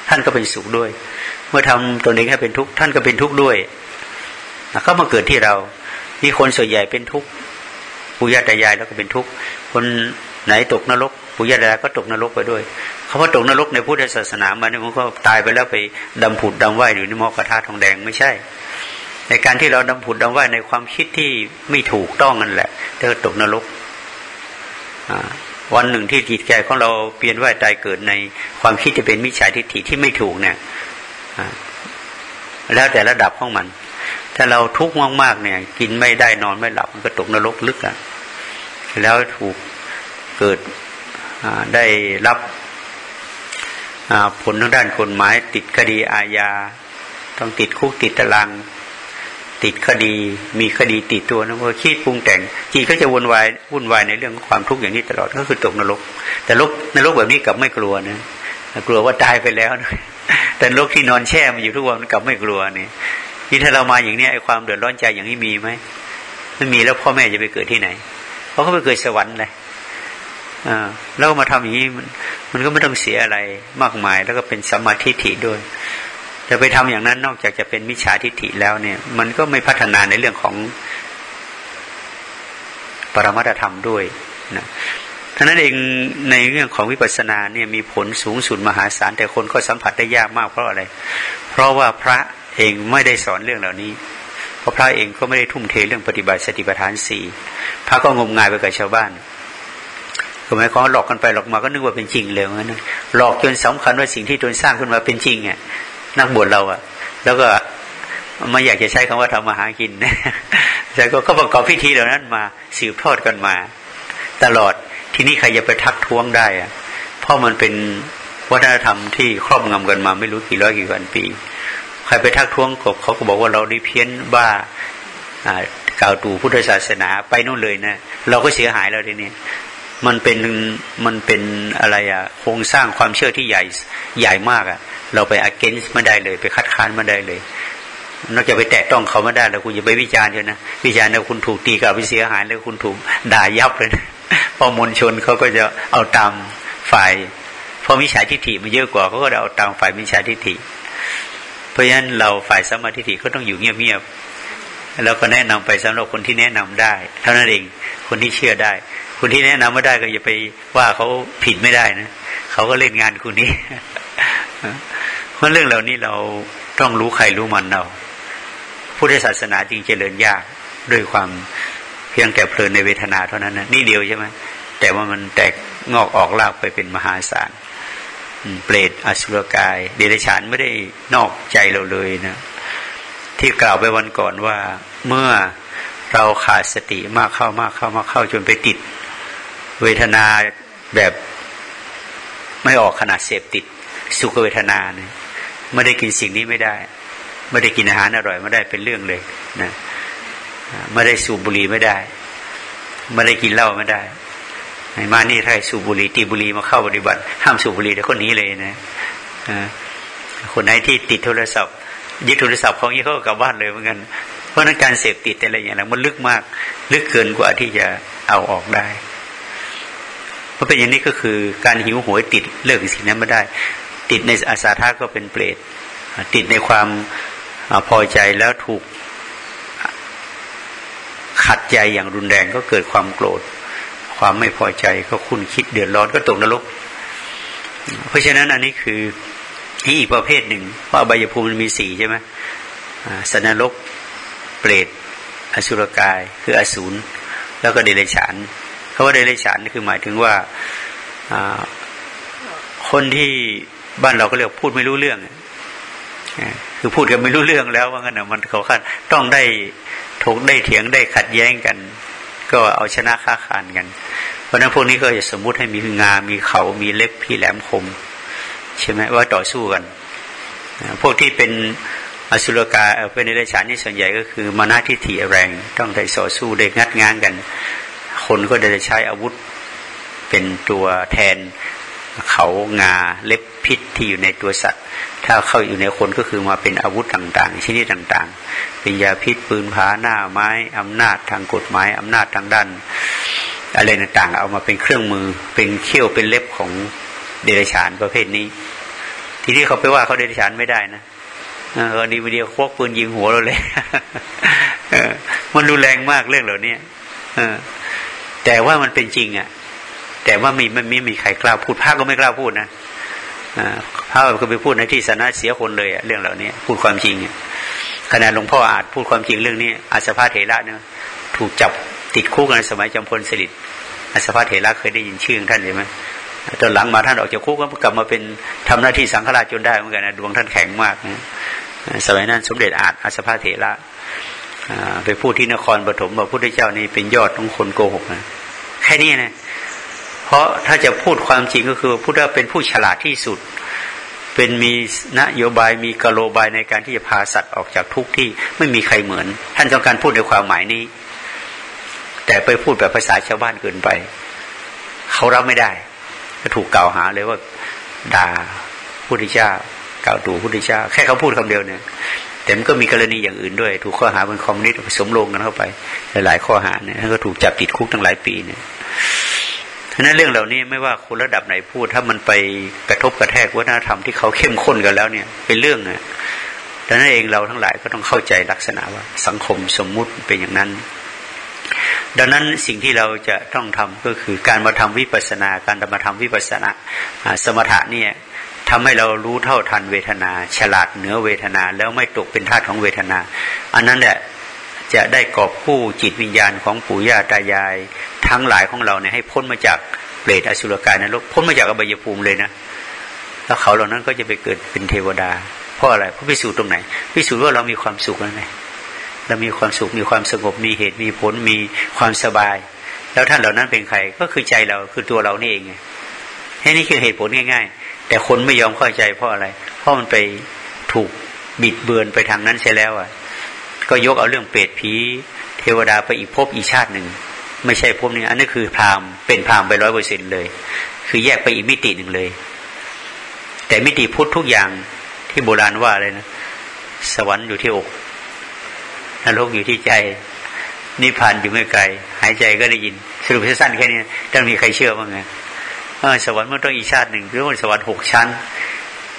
ท่านก็เป็นสุขด้วย เมื่อทำตนเองให้เป็นทุกข์ท่านก็เป็นทุกข์ด้วยก็มาเกิดที่เรามีคนส่วนใหญ่เป็นทุกข์ปุยาตายายแล้วก็เป็นทุกข์คนไหนตกนรกปุยาตายายก็ตกนรกไปด้วยเขาว่าตกนรกในพุทธศาสนามาเนี่ยมันก็ตายไปแล้วไปดำผุดดำว่ายอยู่ในหม้อกระทาทองแดงไม่ใช่ ในการที่เราดำผุดดำว่ายในความคิดที่ไม่ถูกต้องนั่นแหละเธอตกนรก วันหนึ่งที่จิตใจของเราเปลี่ยนว่ายตายเกิดในความคิดที่เป็นมิจฉาทิฏฐิที่ไม่ถูกเนี่ยแล้วแต่ระดับของมัน ถ้าเราทุกข์มากๆเนี่ย กินไม่ได้นอนไม่หลับมันก็ตกนรกลึกอะ่ะแล้วถูกเกิดได้รับผลทางด้านกฎหมายติดคดีอาญา ต้องติดคุกติดตาราง ติดคดี มีคดีติดตัวนะพอคิดปรุงแต่งจิตก็จะวุ่นวายวุ่นวายในเรื่องความทุกข์อย่างนี้ตลอดก็คือตกนรก แต่ลกนรกแบบนี้กลับไม่กลัวนะกลัวว่าตายไปแล้วนะแต่โรคที่นอนแช่มันอยู่ทุกวันกับไม่กลัวนี่นี่ถ้าเรามาอย่างนี้ไอ้ความเดือดร้อนใจอย่างนี้มีไหมไม่มีแล้วพ่อแม่จะไปเกิดที่ไหนเขาก็ไปเกิดสวรรค์เลยอแล้วมาทำอย่างนี้มันก็ไม่ต้องเสียอะไรมากมาย แล้วก็เป็นสมาธิฐิด้วย จะไปทำอย่างนั้นนอกจากจะเป็นมิจฉาทิฏฐิแล้วเนี่ย มันก็ไม่พัฒนาในเรื่องของปรมัตธรรมด้วยนะท่านั้นเองในเรื่องของวิปัสสนาเนี่ยมีผลสูงสุดมหาศาลแต่คนก็สัมผัสได้ยากมากเพราะอะไร เพราะว่าพระเองไม่ได้สอนเรื่องเหล่านี้ เพราะพระเองก็ไม่ได้ทุ่มเทเรื่องปฏิบัติสติปัฏฐานสี่พระก็งมงายไปกับชาวบ้านก็หมายความหลอกกันไปหลอกมาก็นึกว่าเป็นจริงเลยนหลอกจนสำคัญว่าสิ่งที่ตนสร้างขึ้นมาเป็นจริงอะ นักบวชเราอะแล้วก็ไม่อยากจะใช้คำว่าทำมาหากินนะแต่ก็ประกอบพิธีเหล่านั้นมาสืบทอดกันมา ตลอดทีนี้ใครจะไปทักท้วงได้อะเพราะมันเป็นวัฒนธรรมที่ครอบงำกันมาไม่รู้กี่ร้อยกี่พันปี ใครไปทักท้วงเขาก็บอกว่าเราด้เพี้ยนบ้ากล่าวตู่พุทธศาสนาไปนู่นเลยนะเราก็เสียหายแล้วทีนี้ มันเป็นมันเป็นอะไรอะโครงสร้างความเชื่อที่ใหญ่ใหญ่มากอะเราไป against ไม่ได้เลย ไปคัดค้านไม่ได้เลยนอกจากไปแตะต้องเขาไม่ได้แล้วคุณอย่าไปวิจารณ์เลยนะวิจารณ์แล้วคุณถูกตีกับไปเสียหายแล้วคุณถูกด่ายับเลยนะพอมวลชนเขาก็จะเอาตามฝ่ายพอมิจฉาทิฏฐิมันเยอะกว่าเขาก็จะเอาตามฝ่ายมิจฉาทิฏฐิ เพราะฉะนั้นเราฝ่ายสมาธิฏฐิก็ต้องอยู่เงียบๆแล้วก็แนะนำไปสำหรับคนที่แนะนำได้ เท่านั้นเองคนที่เชื่อได้ คนที่แนะนำไม่ได้ก็อย่าไปว่าเขาผิดไม่ได้นะเขาก็เล่นงานคุณนี้เพราะเรื่องเหล่านี้เราต้องรู้ใครรู้มันเราพุทธศาสนาจริงเจริญยากด้วยความเพียงแต่เพลินในเวทนาเท่านั้นนะนี่เดียวใช่ไหมแต่ว่ามันแตกงอกออกลากไปเป็นมหาศาลเปรตอสุรกาย เดรัจฉานไม่ได้นอกใจเราเลยนะที่กล่าวไปวันก่อนว่าเมื่อเราขาดสติมากเข้ามากเข้ามากเข้าจนไปติด เวทนาแบบไม่ออกขนาดเสพติด สุขเวทนาเนี่ยไม่ได้กินสิ่งนี้ไม่ได้ ไม่ได้กินอาหารอร่อยไม่ได้เป็นเรื่องเลยนะไม่ได้สูบบุหรี่ไม่ได้ ไม่ได้กินเหล้าไม่ได้มานี่ถ้าสูบบุหรี่ตีบุหรี่มาเข้าปฏิบัติ ห้ามสูบบุหรี่แต่คนนี้เลยนะคนไหนที่ติดโทรศัพท์ยึดโทรศัพท์ขางี้เขากลับบ้านเลยเหมือนกันเพราะนั้นการเสพติดอะไรอย่างนั้นมันลึกมาก ลึกเกินกว่าที่จะเอาออกได้ พราะเป็นอย่างนี้ก็คือการหิวโหยติดเลิกสิ่งนั้นไม่ได้ ติดในอาสาท่าก็เป็นเปรตติดในความพอใจแล้วถูกขัดใจอย่างรุนแรงก็เกิดความโกรธ ความไม่พอใจก็คุณคิดเดือดร้อนก็ตกนรก เพราะฉะนั้นอันนี้คืออีกประเภทหนึ่งเพราะอบยภูมิมันมีสี่ใช่ไหมสนนรก เปรต อสุรกาย คืออสูรแล้วก็เดรัจฉาน เพราว่าเดรัจฉานคือหมายถึงว่าคนที่บ้านเราก็เรียกพูดไม่รู้เรื่องคือพูดกันไม่รู้เรื่องแล้วว่างั้นมันเขาขัดต้องได้ถกได้เถียงได้ขัดแย้งกัน ก็เอาชนะค้าขานกัน เพราะนั้นพวกนี้ก็จะสมมุติให้มีงา มีเขา มีเล็บพี่แหลมคม ใช่ไหมว่าต่อสู้กัน พวกที่เป็นอสุรกาเป็นในราชานี่ส่วนใหญ่ก็คือมานาทิฐิแรง ต้องได้ต่อสู้ได้งัดง้านกัน คนก็ได้ใช้อาวุธเป็นตัวแทนเขางาเล็บพิษที่อยู่ในตัวสัตว์ ถ้าเข้าอยู่ในคนก็คือมาเป็นอาวุธต่าง ๆ ชนิดต่างๆ เป็นยาพิษปืนผาหน้าไม้อำนาจทางกฎหมายอำนาจทางด้านอะไรต่างๆ เอามาเป็นเครื่องมือเป็นเขี้ยวเป็นเล็บของเดรัจฉานประเภทนี้ ทีนี้เขาไปว่าเขาเดรัจฉานไม่ได้นะเออดีวิดีโอควกปืนยิงหัวเราเลยมันรุนแรงมากเรื่องเหล่านี้เออ แต่ว่ามันเป็นจริงอะ แต่ว่ามีไม่ไม่มีใครกล้าพูดพระก็ไม่กล้าพูดนะพระก็ไปพูดในที่สนะเสียคนเลยอะเรื่องเหล่านี้พูดความจริงขณะหลวงพ่ออาจพูดความจริงเรื่องนี้อาสภาเถระเนี่ยถูกจับติดคุกในสมัยจำพลสฤษดิ์อาสภาเถระเคยได้ยินชื่อท่านใช่ไหมตอนหลังมาท่านออกจากคุกก็กลับมาเป็นทำหน้าที่สังฆราชจนได้เหมือนกันนะดวงท่านแข็งมากนะสมัยนั้นสมเด็จอาจอาสภาเถระ ไปพูดที่นครปฐมว่าพุทธเจ้านี่เป็นยอดของคนโกหกนะแค่นี้นะเพราะถ้าจะพูดความจริงก็คือพุทธเป็นผู้ฉลาดที่สุด เป็นมีนโยบายมีกโลบายในการที่จะพาสัตว์ออกจากทุกที่ไม่มีใครเหมือน ท่านต้องการพูดในความหมายนี้ แต่ไปพูดแบบภาษาชาวบ้านเกินไป เขารับไม่ได้ ก็ถูกกล่าวหาเลยว่าด่าพุทธเจ้ากล่าวตู่พุทธเจ้า แค่เขาพูดคำเดียวเนี่ย แต่มันก็มีกรณีอย่างอื่นด้วย ถูกข้อหาเป็นคอมมิวนิสต์ผสมลงกันเข้าไป หลายๆข้อหาเนี่ยก็ถูกจับติดคุกตั้งหลายปีเนี่ยฉะนั้นเรื่องเหล่านี้ไม่ว่าคนระดับไหนพูด ถ้ามันไปกระทบกระแทกวัฒนธรรมที่เขาเข้มข้นกันแล้วเนี่ย เป็นเรื่องนะดังนั้นเองเราทั้งหลายก็ต้องเข้าใจลักษณะว่า สังคมสมมุติเป็นอย่างนั้น ดังนั้นสิ่งที่เราจะต้องทำก็คือการมาทำวิปัสสนา การมาทำวิปัสสนาสมถะเนี่ย ทำให้เรารู้เท่าทันเวทนา ฉลาดเหนือเวทนาแล้วไม่ตกเป็นทาสของเวทนา อันนั้นแหละจะได้กอบคู่จิตวิญญาณของปู่ย่าตายาย ทั้งหลายของเราเนี่ยให้พ้นมาจากเปรตอสุรกายนรกพ้นมาจากอบายภูมิเลยนะแล้วเขาเหล่านั้นก็จะไปเกิดเป็นเทวดา เพราะอะไรเพราะพิสูจน์ตรงไหนพิสูจน์ว่าเรามีความสุขแล้วไงเรามีความสุขมีความสงบมีเหตุมีผลมีความสบาย แล้วท่านเหล่านั้นเป็นใครก็คือใจเราคือตัวเรานี่เองไงแค่นี้คือเหตุผลง่าย ๆ แต่คนไม่ยอมเข้าใจเพราะอะไร เพราะมันไปถูกบิดเบือนไปทางนั้นใช่แล้วอะ ก็ยกเอาเรื่องเปรตผีเทวดาไปอีกภพอีกชาติหนึ่ง ไม่ใช่ภพนี้อันนี้คือพรามเป็นพรามไปร้อยเปอร์เซ็นเลย คือแยกไปอีกมิติหนึ่งเลย แต่มิติพุทธทุกอย่างที่โบราณว่าเลยนะ สวรรค์อยู่ที่อกนรกอยู่ที่ใจนิพพานอยู่ไม่ไกล หายใจก็ได้ยิน สรุปสั้นแค่นี้ต้องมีใครเชื่อบ้างไง สวรรค์มันต้องอีกชาติหนึ่งคือมันสวรรค์หกชั้น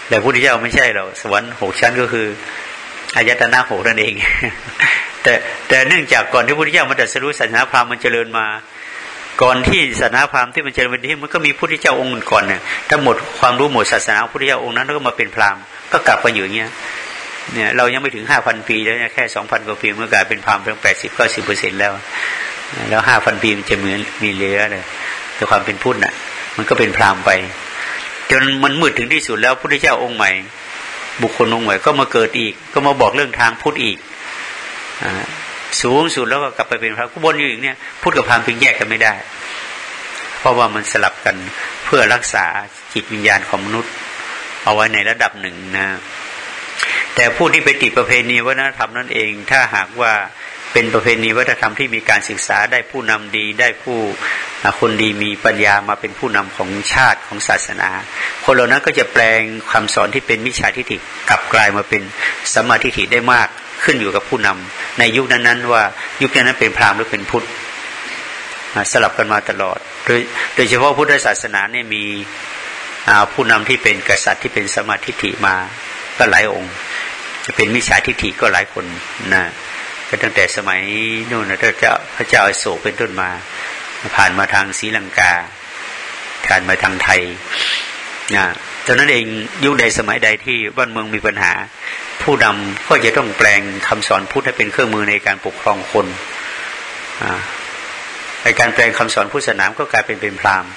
แต่พุทธเจ้าไม่ใช่หรอกสวรรค์หกชั้นก็คืออายตนะหกนั่นเอง แต่แต่เนื่องจากก่อนที่พุทธเจ้ามาตรัสรู้ศาสนาพราหมณ์มันเจริญมา ก่อนที่ศาสนาพราหมณ์ที่มันเจริญมาที่มันก็มีพุทธเจ้าองค์ก่อนเนี่ยถ้าหมดความรู้หมดศาสนาพุทธเจ้าองค์นั้นก็มาเป็นพราหมณ์ก็กลับมาอยู่อย่างเงี้ยเนี่ยเรายังไม่ถึงห้าพันปีแล้วแค่สองพันกว่าปีเมื่อกลายเป็นพราหมณ์เพียงแปดสิบเก้าสิบเปอร์เซ็นแล้ว แล้วห้าพันปีมันจะเหมือนมีเหลือเลยแต่ความเป็นพุทธน่ะ มันก็เป็นพราหมณ์ไป จนมันมืดถึงที่สุดแล้วพระพุทธเจ้าองค์ใหม่ บุคคลองค์ใหม่ก็มาเกิดอีก ก็มาบอกเรื่องทางพุทธอีกอสูงสุดแล้วก็กลับไปเป็นพระกุบนอยู่อย่างเนี้ยพุทธกับพราหมณ์เพียงแยกกันไม่ได้ เพราะว่ามันสลับกันเพื่อรักษาจิตวิญญาณของมนุษย์ เอาไว้ในระดับหนึ่งนะแต่ผู้ที่ไปติดประเพณีวัฒนธรรมนั่นเอง ถ้าหากว่า เป็นประเพณีวัฒนธรรมที่มีการศึกษาได้ผู้นำดีได้ผู้คนดีมีปัญญามาเป็นผู้นำของชาติของศาสนา คนเหล่านั้นก็จะแปลงคำสอนที่เป็นมิจฉาทิฏฐิกลับกลายมาเป็นสมาธิฐิได้มากขึ้นอยู่กับผู้นำในยุคนั้นๆว่ายุคนั้นเป็นพราหมณ์หรือเป็นพุทธสลับกันมาตลอด โดยโดยเฉพาะพุทธศาสนาเนี่ยมีผู้นำที่เป็นกษัตริย์ที่เป็นสมาธิฐิมาก็หลายองค์ จะเป็นมิจฉาทิฏฐิก็หลายคนนะ ก็ตั้งแต่สมัยนู่นนะเจ้าพระเจ้าอโศกเป็นต้นมา ผ่านมาทางศรีลังกาผ่านมาทางไทยนะตอนนั้นเองยุคใดสมัยใดที่บ้านเมืองมีปัญหา ผู้นำก็จะต้องแปลงคำสอนพุทธให้เป็นเครื่องมือในการปกครองคนในการแปลงคำสอนพุทธศาสนาก็กลายเป็นเป็นพราหมณ์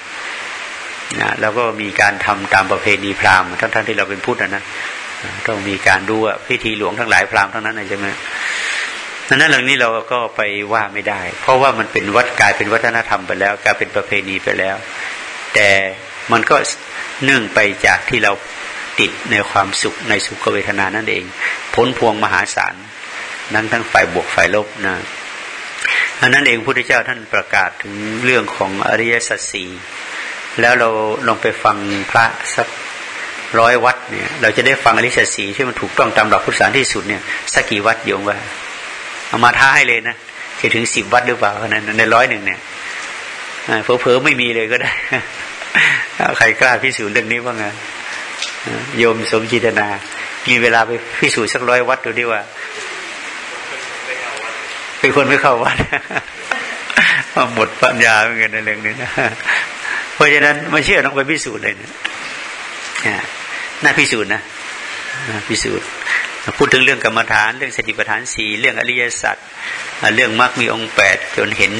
นะแล้วก็มีการทำตามประเพณีพราหมณ์ทั้งๆที่เราเป็นพุทธนะต้องมีการดูว่าพิธีหลวงทั้งหลายพราหมณ์ทั้งนั้นใช่ไหม ดังนั้นเรื่องนี้เราก็ไปว่าไม่ได้ เพราะว่ามันเป็นวัดกายเป็นวัฒนธรรมไปแล้วกลายเป็นประเพณีไปแล้ว แต่มันก็เนื่องไปจากที่เราติดในความสุขในสุขเวทนานั่นเอง ผลพวงมหาศาลนั้นทั้งฝ่ายบวกฝ่ายลบนะอันนั้นเองพระพุทธเจ้าท่านประกาศถึงเรื่องของอริยสัจสี่แล้วเราลองไปฟังพระสักร้อยวัดเนี่ย เราจะได้ฟังอริยสัจสีที่มันถูกต้องตามหลักพุทธศาสนาที่สุดเนี่ยสักกี่วัดโยมว่า เอามาท้าให้เลยนะจะถึงสิบวัดหรือเปล่านั้นในร้อยหนึ่งเนี่ยเผลอๆไม่มีเลยก็ได้ใครกล้าพิสูจน์เรื่องนี้บ้างไงโยมสมจิตนา มีเวลาไปพิสูจน์สักร้อยวัดดูดิว่าเป็นคนไม่เข้าวัดหมดปัญญาเหมือนกันในเรื่องนี้นะเพราะฉะนั้นไม่เชื่อต้องไปพิสูจน์เลยนะน่าพิสูจน์นะพิสูจน์ พูดถึงเรื่องกรรมฐาน เรื่องสติปัฏฐานสี่เรื่องอริยสัจเรื่องมรรคมีองค์แปดจนเห็น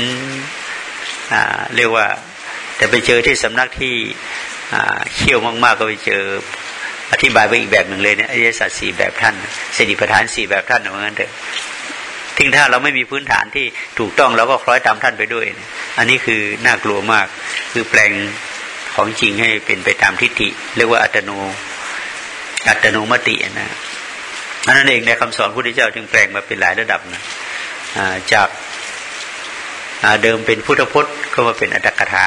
เรียกว่า แต่ไปเจอที่สำนักที่เขี่ยวมาก ๆ ก็ไปเจออธิบายไปอีกแบบหนึ่งเลยเนี่ยอริยสัจสี่แบบท่านสติปัฏฐานสี่แบบท่านเหมือนกันเถอะทิ้งถ้าเราไม่มีพื้นฐานที่ถูกต้องเราก็คล้อยตามท่านไปด้วย อันนี้คือน่ากลัวมาก คือแปลงของจริงให้เป็นไปตามทิฏฐิเรียกว่าอัตโนอัตโนมตินะ อันนั้นเองในคำสอนพระพุทธเจ้าจึงแปลงมาเป็นหลายระดับนะจากเดิมเป็นพุทธพจน์ก็มาเป็นอัตถกถา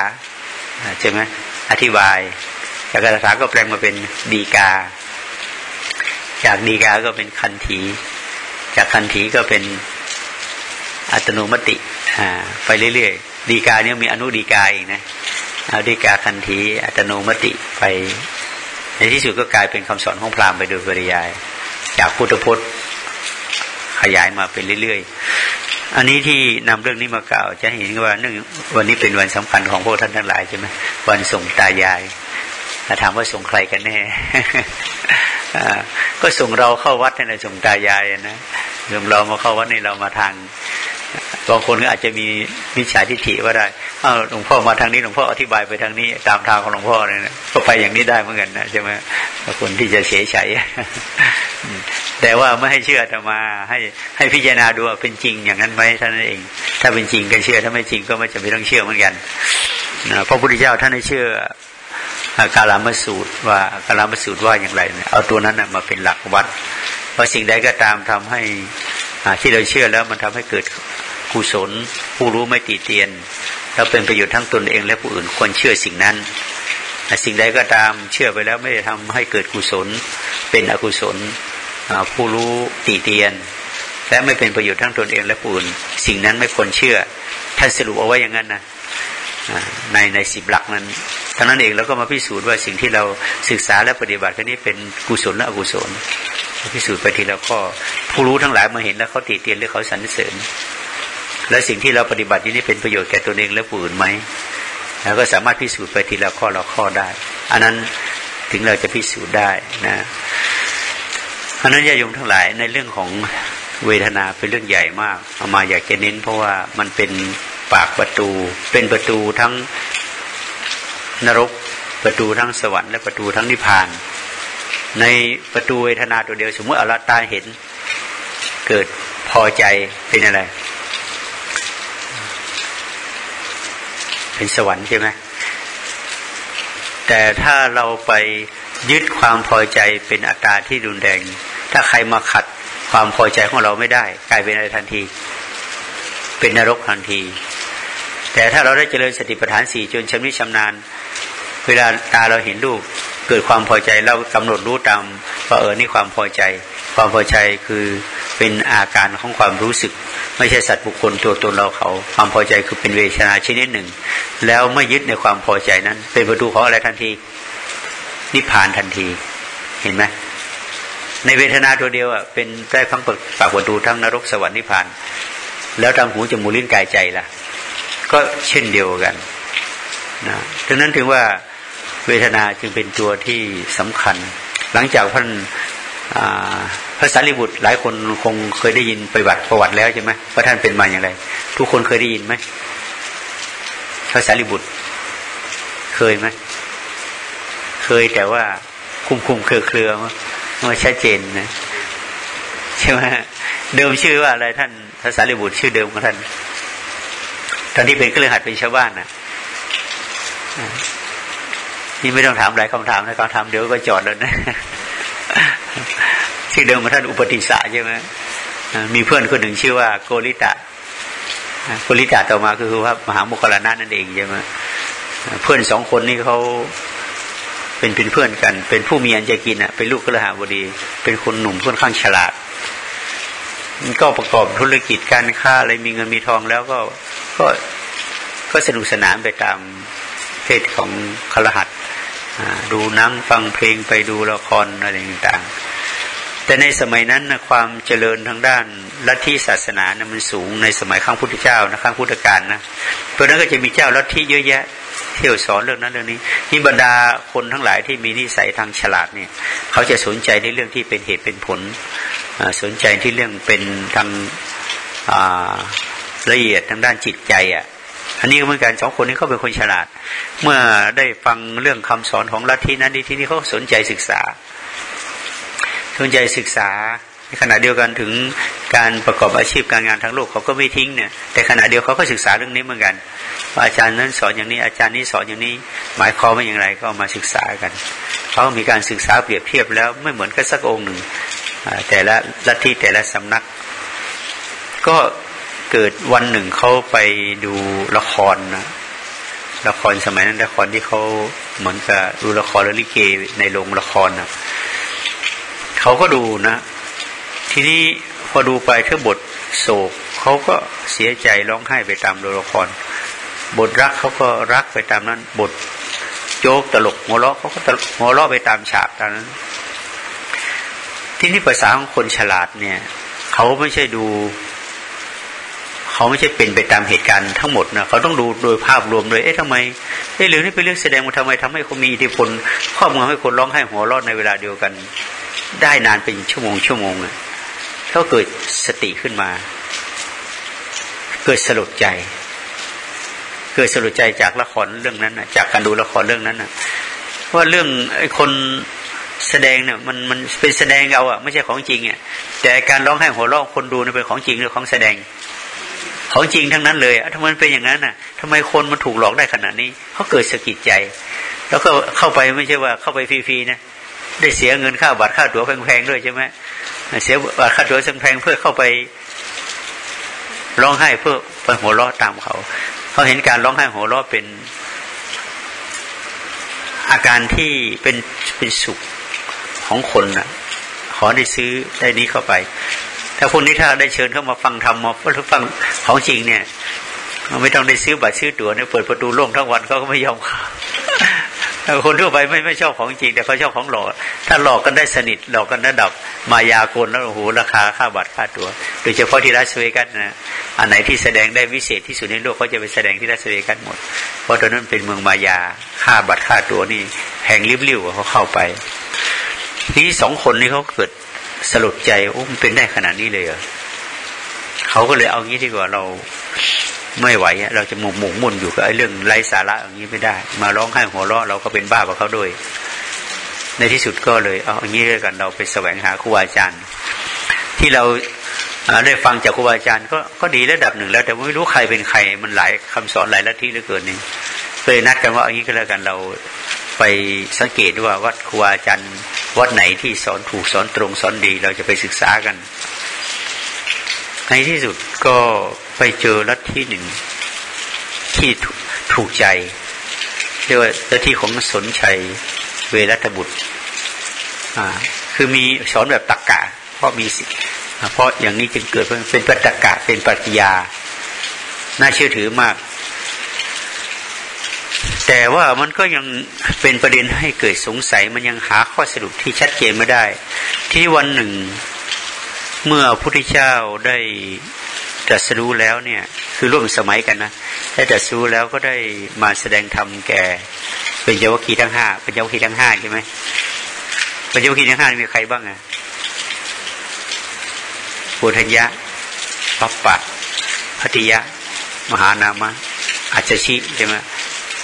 ใช่ไหมอธิบายจากอัตถกถาก็แปลงมาเป็นดีกา จากดีกาก็เป็นคันถีจากคันถีก็เป็นอัตโนมติไปเรื่อยๆดีกาเนี่ยมีอนุดีกาอีกนะเอาดีกาคันธีอัตโนมติไป ในที่สุดก็กลายเป็นคำสอนของพราหมณ์ไปโดยปริยาย จากพุทธพจน์ขยายมาเป็นเรื่อยๆ อันนี้ที่นำเรื่องนี้มากล่าว จะเห็นว่าเนื่องวันนี้เป็นวันสำคัญของพวกท่านทั้งหลายใช่ไหมวันส่งตายายถามว่าส่งใครกันแน่ก็ส่งเราเข้าวัดในส่งตายายนะส่งเรามาเข้าวัดในเรามาทาง บางคนก็อาจจะมีมิจฉาทิฏฐิว่าได้อ้าวหลวงพ่อมาทางนี้หลวงพ่ออธิบายไปทางนี้ ตามทางของหลวงพ่อเลยนะก็ไปอย่างนี้ได้เหมือนกันนะใช่ไหมคนที่จะเสียใจแต่ว่าไม่ให้เชื่อธรรมาให้ให้พิจารณาดูว่าเป็นจริงอย่างนั้นไหมท่านเอง ถ้าเป็นจริงก็เชื่อถ้าไม่จริงก็ไม่จะไม่ต้องเชื่อเหมือนกันนะพระพุทธเจ้าท่านให้เชื่อกาลามสูตรว่ากาลามสูตรว่าอย่างไรเนี่ยเอาตัวนั้นมาเป็นหลักวัดเพราะสิ่งใดก็ตามทำให้ ที่เราเชื่อแล้วมันทำให้เกิดกุศล ผู้รู้ไม่ตีเตียนแล้วเป็นประโยชน์ทั้งตนเอง และผู้อื่นควรเชื่อสิ่งนั้นสิ่งใดก็ตามเชื่อไปแล้วไม่ได้ทำให้เกิดกุศล เป็นอกุศลผู้รู้ตีเตียน และไม่เป็นประโยชน์ทั้งตนเองและผู้อื่น สิ่งนั้นไม่ควรเชื่อ ท่านสรุปเอาไว้อย่างนั้นนะในในสิบหลักนั้นทั้งนั้นเองแล้วก็มาพิสูจน์ว่าสิ่งที่เราศึกษาและปฏิบัติกันนี้เป็นกุศลและอกุศล พิสูจน์ไปทีละข้อผู้รู้ทั้งหลายมาเห็นแล้วเขาติเตียนหรือเขาสรรเสริญ และสิ่งที่เราปฏิบัตินี้เป็นประโยชน์แก่ตัวเองและผู้อื่นไหมแล้วก็สามารถพิสูจน์ไปทีละข้อละข้อได้ อันนั้นถึงเราจะพิสูจน์ได้นะอันนั้นญาโยมทั้งหลายในเรื่องของเวทนาเป็นเรื่องใหญ่มากเอามาอยากจะเน้น เพราะว่ามันเป็นปากประตู เป็นประตูทั้งนรก ประตูทั้งสวรรค์และประตูทั้งนิพพาน ในประตูเวทนาตัวเดียว สมมติอรตาเห็น เกิดพอใจเป็นอะไร เป็นสวรรค์ใช่ไหมแต่ถ้าเราไปยึดความพอใจเป็นอัตตาที่รุนแรง ถ้าใครมาขัดความพอใจของเราไม่ได้ กลายเป็นอะไรทันที เป็นนรกทันที แต่ถ้าเราได้เจริญสติปัฏฐานสี่จนชำนิชำนาญ เวลาตาเราเห็นรูป เกิดความพอใจเรากำหนดรู้ตามว่าเออนี่ความพอใจ ความพอใจคือเป็นอาการของความรู้สึก ไม่ใช่สัตว์บุคคลตัวตนเราเขา ความพอใจคือเป็นเวทนาชนิดหนึ่ง แล้วไม่ยึดในความพอใจนั้น เป็นประตูของอะไรทันทีนิพพานทันทีเห็นไหมในเวทนาตัวเดียวอะเป็นได้ทั้งปากประตูทั้งนรกสวรรค์นิพพาน แล้วทางหูจมูกลิ้นกายใจล่ะ ก็เช่นเดียวกันนะดังนั้นถึงว่า เวทนาจึงเป็นตัวที่สำคัญ หลังจากท่านพระสารีบุตรหลายคนคงเคยได้ยินประวัติประวัติแล้วใช่ไหมว่าท่านเป็นมาอย่างไร ทุกคนเคยได้ยินไหมพระสารีบุตร เคยไหมเคยแต่ว่าคุมคุมเครือเครือมาชัดเจนนะใช่ไหมเดิมชื่อว่าอะไรท่านพระสารีบุตรชื่อเดิมของท่านตอนที่เป็นเครือขัดเป็นชาวบ้านนะ นี่ไม่ต้องถามหลายคำถามนะคำถามเดี๋ยวก็จอดแล้วนะชื่อเดิมของท่านอุปติสะใช่ไหมมีเพื่อนคนหนึ่งชื่อว่าโกริตะโกริตะต่อมาคือว่ามหาโมคลานะนั่นเองใช่ไหมเพื่อนสองคนนี้เขาเป็นเป็นเพื่อนกัน เป็นผู้มีอันจะกินอะ เป็นลูกกระหาบดี เป็นคนหนุ่มค่อนข้างฉลาด ก็ประกอบธุรกิจการค้าอะไรมีเงินมีทองแล้วก็ก็ก็สนุกสนานไปตาม เพศของครหัสดูนังฟังเพลงไปดูละครอะไรต่างๆ แต่ในสมัยนั้นนะความเจริญทางด้านลัทธิศาสนานะมันสูงในสมัยข้างพุทธเจ้านะข้างพุทธกาลนะเพราะนั้นก็จะมีเจ้าลัทธิเยอะแยะเที่ยวสอนเรื่องนั้นเรื่องนี้นี่บรรดาคนทั้งหลายที่มีนิสัยทางฉลาดเนี่ย เขาจะสนใจในเรื่องที่เป็นเหตุเป็นผลสนใจที่เรื่องเป็นทางละเอียดทางด้านจิตใจอะ อันนี้ก็เหมือนกันสองคนนี้เขาเป็นคนฉลาด เมื่อได้ฟังเรื่องคำสอนของลัทธินั้นดีที่นี่เขาสนใจศึกษา สนใจศึกษาในขณะเดียวกันถึงการประกอบอาชีพการงานทางโลกเขาก็ไม่ทิ้งเนี่ยแต่ขณะเดียวเขาก็ศึกษาเรื่องนี้เหมือนกันว่าอาจารย์นั้นสอนอย่างนี้อาจารย์นี้สอนอย่างนี้ หมายความว่าอย่างไรก็มาศึกษากันเขามีการศึกษาเปรียบเทียบแล้วไม่เหมือนกันสักองค์หนึ่งแต่ละลัทธิแต่ละสำนัก ก็ เกิดวันหนึ่งเขาไปดูละครนะละครสมัยนั้นละครที่เขาเหมือนกับดูละครลิเกในโรงละครนะเขาก็ดูนะ ทีนี้พอดูไปเท่าบทโศกเขาก็เสียใจร้องไห้ไปตามละคร บทรักเขาก็รักไปตามนั้น บทโจ๊กตลกหัวเราะเขาก็ตลกหัวเราะไปตามฉากตามนั้น ที่นี่ภาษาของคนฉลาดเนี่ย เขาไม่ใช่ดู เขาไม่ใช่เป็นไปตามเหตุการณ์ทั้งหมดนะเขาต้องดูโดยภาพรวมเลยเอ๊ะทำไมเอ๊ะหรือนี่เป็นเรื่องแสดงมาทำไมทำให้เขามีอิทธิพลครอบงำให้คนร้องไห้หัวรอดในเวลาเดียวกัน ได้นานเป็นชั่วโมงชั่วโมงอะเขาเกิดสติขึ้นมา เกิดสลดใจ เกิดสลดใจจากละครเรื่องนั้นนะจากการดูละครเรื่องนั้นนะว่าเรื่องไอ้คนแสดงเนี่ยมันมันเป็นแสดงเอาอะไม่ใช่ของจริงอะแต่การร้องไห้หัวเราะคนดูเนี่ยเป็นของจริงหรือของแสดง ของจริงทั้งนั้นเลยทำไมเป็นอย่างนั้นน่ะทำไมคนมันถูกหลอกได้ขนาดนี้เขาเกิดสะกิดใจ แล้วก็เข้าไปไม่ใช่ว่าเข้าไปฟรีๆนะได้เสียเงินค่าบัตรค่าตั๋วแพงๆด้วยใช่ไหมเสียบัตรค่าตั๋วแพงเพื่อเข้าไปร้องไห้เพื่อไปหัวเราะตามเขาเขาเห็นการร้องไห้หัวเราะเป็นอาการที่เป็นเป็นสุขของคนนะขอได้ซื้อได้นี้เข้าไป ถ้าคนนี้ถ้าได้เชิญเข้ามาฟังธรรมมาฟังของจริงเนี่ยไม่ต้องได้ซื้อบัตรซื้อตั๋วเนี่ยเปิดประตูโล่งทั้งวันเขาก็ไม่ยอมเข้าคนทั่วไปไม่ไม่ชอบของจริง แต่เขาชอบของหลอกถ้าหลอกกันได้สนิทหลอกกันระดับมายากลแล้วโอ้โหราคาค่าบัตรค่าตัว๋วโดยเฉพาะที่รัสเวกัสนะอันไหนที่แสดงได้วิเศษที่สุดในโลกเขาจะไปแสดงที่รัสเวกัสหมด เพราะตอนนั้นเป็นเมืองมายาค่าบัตรค่าตั๋วนี่แหงริบลิ่วเขาเข้าไป ที่สองคนนี้เขาเกิด สลดใจโอ้มันเป็นได้ขนาดนี้เลยเหรอเขาก็เลยเอางี้ดีกว่าเราไม่ไหวเราจะหมกหมกมุ่นอยู่กับไอ้เรื่องไร้สาระอย่างนี้ไม่ได้ มาร้องไห้หัวเราะเราก็เป็นบ้ากับเขาด้วย ในที่สุดก็เลย เอาอย่างนี้ด้วยกันเราไปแสวงหาครูอาจารย์ ที่เราได้ฟังจากครูอาจารย์ก็ก็ดีระดับหนึ่งแล้ว แต่ไม่รู้ใครเป็นใครมันหลายคำสอนหลายลัทธิเหลือเกินนี่เลยนัดกันว่าอย่างนี้ก็แล้วกันเรา ไปสังเกตว่าวัดครูอาจารย์วัดไหนที่สอนถูกสอนตรงสอนดี เราจะไปศึกษากัน ในที่สุดก็ไปเจอลัทธิหนึ่ง ที่ถูกใจเรียกว่าลัทธิของสนชัยเวรัตบุตรอ่าคือมีสอนแบบตักกะ เพราะมีสิเพราะอย่างนี้จึงเกิดเป็นปัตกะเป็นปรัชญาน่าเชื่อถือมาก แต่ว่ามันก็ยังเป็นประเด็นให้เกิดสงสัยมันยังหาข้อสรุปที่ชัดเจนไม่ได้ ที่วันหนึ่งเมื่อพระพุทธเจ้าได้ตรัสรู้แล้วเนี่ยคือร่วมสมัยกันนะได้ตรัสรู้แล้วก็ได้มาแสดงธรรมแก่เป็นเยาวคีทั้งห้าเป็นเยาวคีทั้งห้าใช่ไหมเป็นเยาวคีทั้งห้ามีใครบ้างอะปุถัญญะปัปปะพัติยะ มหานามะอาจชิใช่ไหม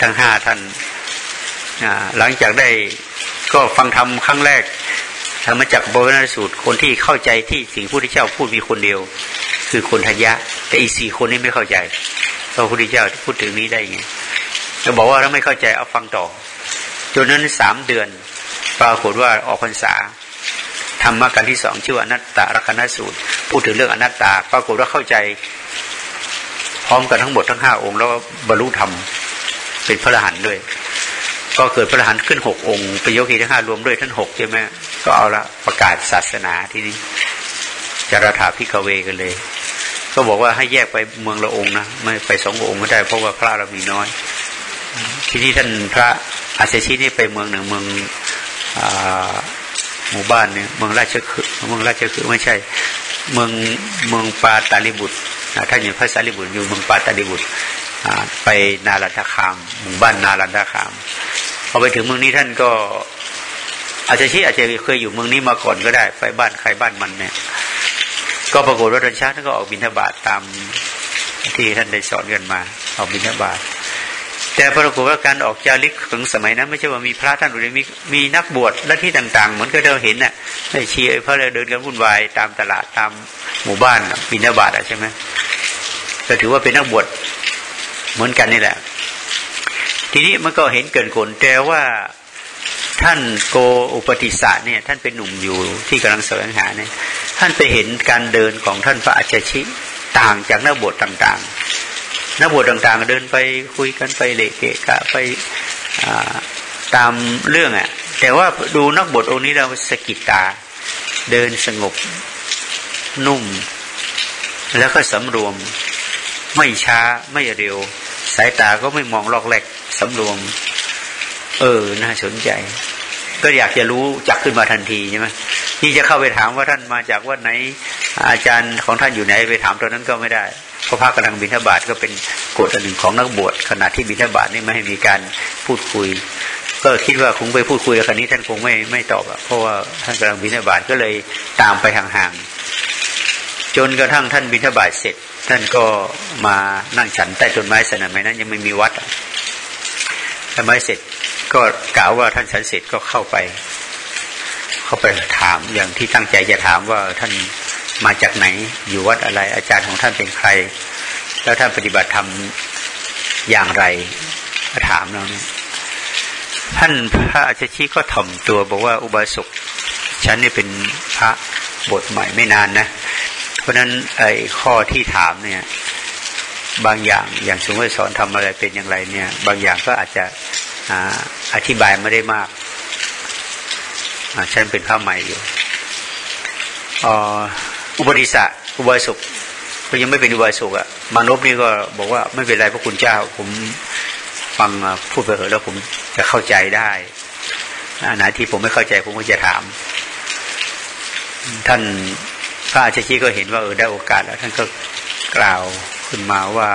ทั้งห้าท่านหลังจากได้ก็ฟังธรรมครั้งแรกธรรมจักรบวรสูตรคนที่เข้าใจที่สิ่งพุทธเจ้าพูดมีคนเดียว คือคนทัญญะ แต่อีสี่คนนี้ไม่เข้าใจพระพุทธเจ้าพูดถึงนี้ได้ไงจะบอกว่าถ้าไม่เข้าใจเอาฟังต่อ จนนั้นสามเดือน ปรากฏว่าออกพรรษาธรรมะกันที่สองชื่ออนัตตาลักนสูตร พูดถึงเรื่องอนัตตา ปรากฏว่าเข้าใจ พร้อมกันทั้งหมดทั้งห้าองค์แล้วบรรลุธรรม เป็นพระอรหันต์ด้วย ก็เกิดพระอรหันต์ขึ้นหกองค์ประโยคีทั้งห้ารวมด้วยท่านหกใช่ไหมก็เอาละประกาศศาสนาที่นี้จารถาพิกเวกันเลย ก็บอกว่าให้แยกไปเมืองละองค์นะไม่ไปสององค์ไม่ได้เพราะว่าพระเรามีน้อย ที่นี่ท่านพระอาเซชินี่ไปเมืองหนึ่งเมืองหมู่บ้านเนี่ยเมืองราชคือเมืองราชคือไม่ใช่ เมืองเมืองปาตาลิบุตรท่านอยู่พระสารีบุตรอยู่เมืองปาตาลิบุตร ไปนารันทคามหมู่บ้านนารันทคามพอไปถึงเมืองนี้ท่านก็ อาจจะชี้อาจจะเคยอยู่เมืองนี้มาก่อนก็ได้ ไปบ้านใครบ้านมันเนี่ย ก็ปรากฏว่าท่านชาท่านก็ออกบิณฑบาตตามที่ท่านได้สอนกันมา ออกบิณฑบาตแต่ปรากฏว่าการออกจาริกของสมัยนั้น ไม่ใช่ว่ามีพระท่านหรือมีมีนักบวชและที่ต่าง ๆ เหมือนกับเราเห็นน่ะได้เชียร์พระเดินกันวุ่นวายตามตลาดตามหมู่บ้านบิณฑบาตใช่ไหมก็ถือว่าเป็นนักบวช เหมือนกันนี่แหละ ทีนี้มันก็เห็นเกินคนแต่ว่าท่านโกอุปติสะเนี่ย ท่านเป็นหนุ่มอยู่ที่กำลังแสวงหาเนี่ย ท่านไปเห็นการเดินของท่านพระอาจชิต่างจากนักบวชต่างๆ นักบวชต่างๆ เดินไปคุยกันไปเลเกะกะไปตามเรื่องอะ่ะ แต่ว่าดูนักบวชองค์นี้เราสกิตา เดินสงบนุ่ม แล้วก็สำรวม ไม่ช้าไม่เร็ว สายตาก็ไม่มองลอกแหลกสำรวม เออ น่าสนใจ ก็อยากจะรู้จักขึ้นมาทันทีใช่ไหมที่จะเข้าไปถามว่าท่านมาจากวัดไหน อาจารย์ของท่านอยู่ไหนไปถามตอนนั้นก็ไม่ได้เพราะพระกำลังบิณฑบาตก็เป็นกฎอันหนึ่งของนักบวชขณะที่บิณฑบาตนี่ไม่ให้มีการพูดคุย ก็คิดว่าคงไปพูดคุยกับคนนี้ท่านคงไม่ไม่ตอบอะเพราะว่าท่านกำลังบิณฑบาตก็เลยตามไปห่างๆจนกระทั่งท่านบิณฑบาตเสร็จ ท่านก็มานั่งฉันใต้ต้นไม้สนามนั้น ยังไม่มีวัดทำไมเสร็จก็กล่าวว่าท่านฉันเสร็จก็เข้าไป เข้าไปถามอย่างที่ตั้งใจจะถามว่าท่านมาจากไหน อยู่วัดอะไร อาจารย์ของท่านเป็นใคร แล้วท่านปฏิบัติธรรมอย่างไรถามเราเนี่ยท่านพระอาชชีก็ถ่อมตัวบอกว่าอุบาสกฉันนี่เป็นพระบทใหม่ไม่นานนะ เพราะนั้นไอ้ข้อที่ถามเนี่ย บางอย่างอย่างสมมติสอนทำอะไรเป็นอย่างไรเนี่ย บางอย่างก็อาจจะอธิบายไม่ได้มากฉันเป็นพระใหม่อยู่อุปนิสัอุบาสกก็ยังไม่เป็นอุบาสกอะมานพนี่ก็บอกว่าไม่เป็นไรพระคุณเจ้า ผมฟังพูดไปเถอะแล้วผมจะเข้าใจได้อันไหนที่ผมไม่เข้าใจผมก็จะถาม ท่าน พระอาจารย์ก็เห็นว่าเออได้โอกาสแล้วท่านก็กล่าวขึ้นมาว่า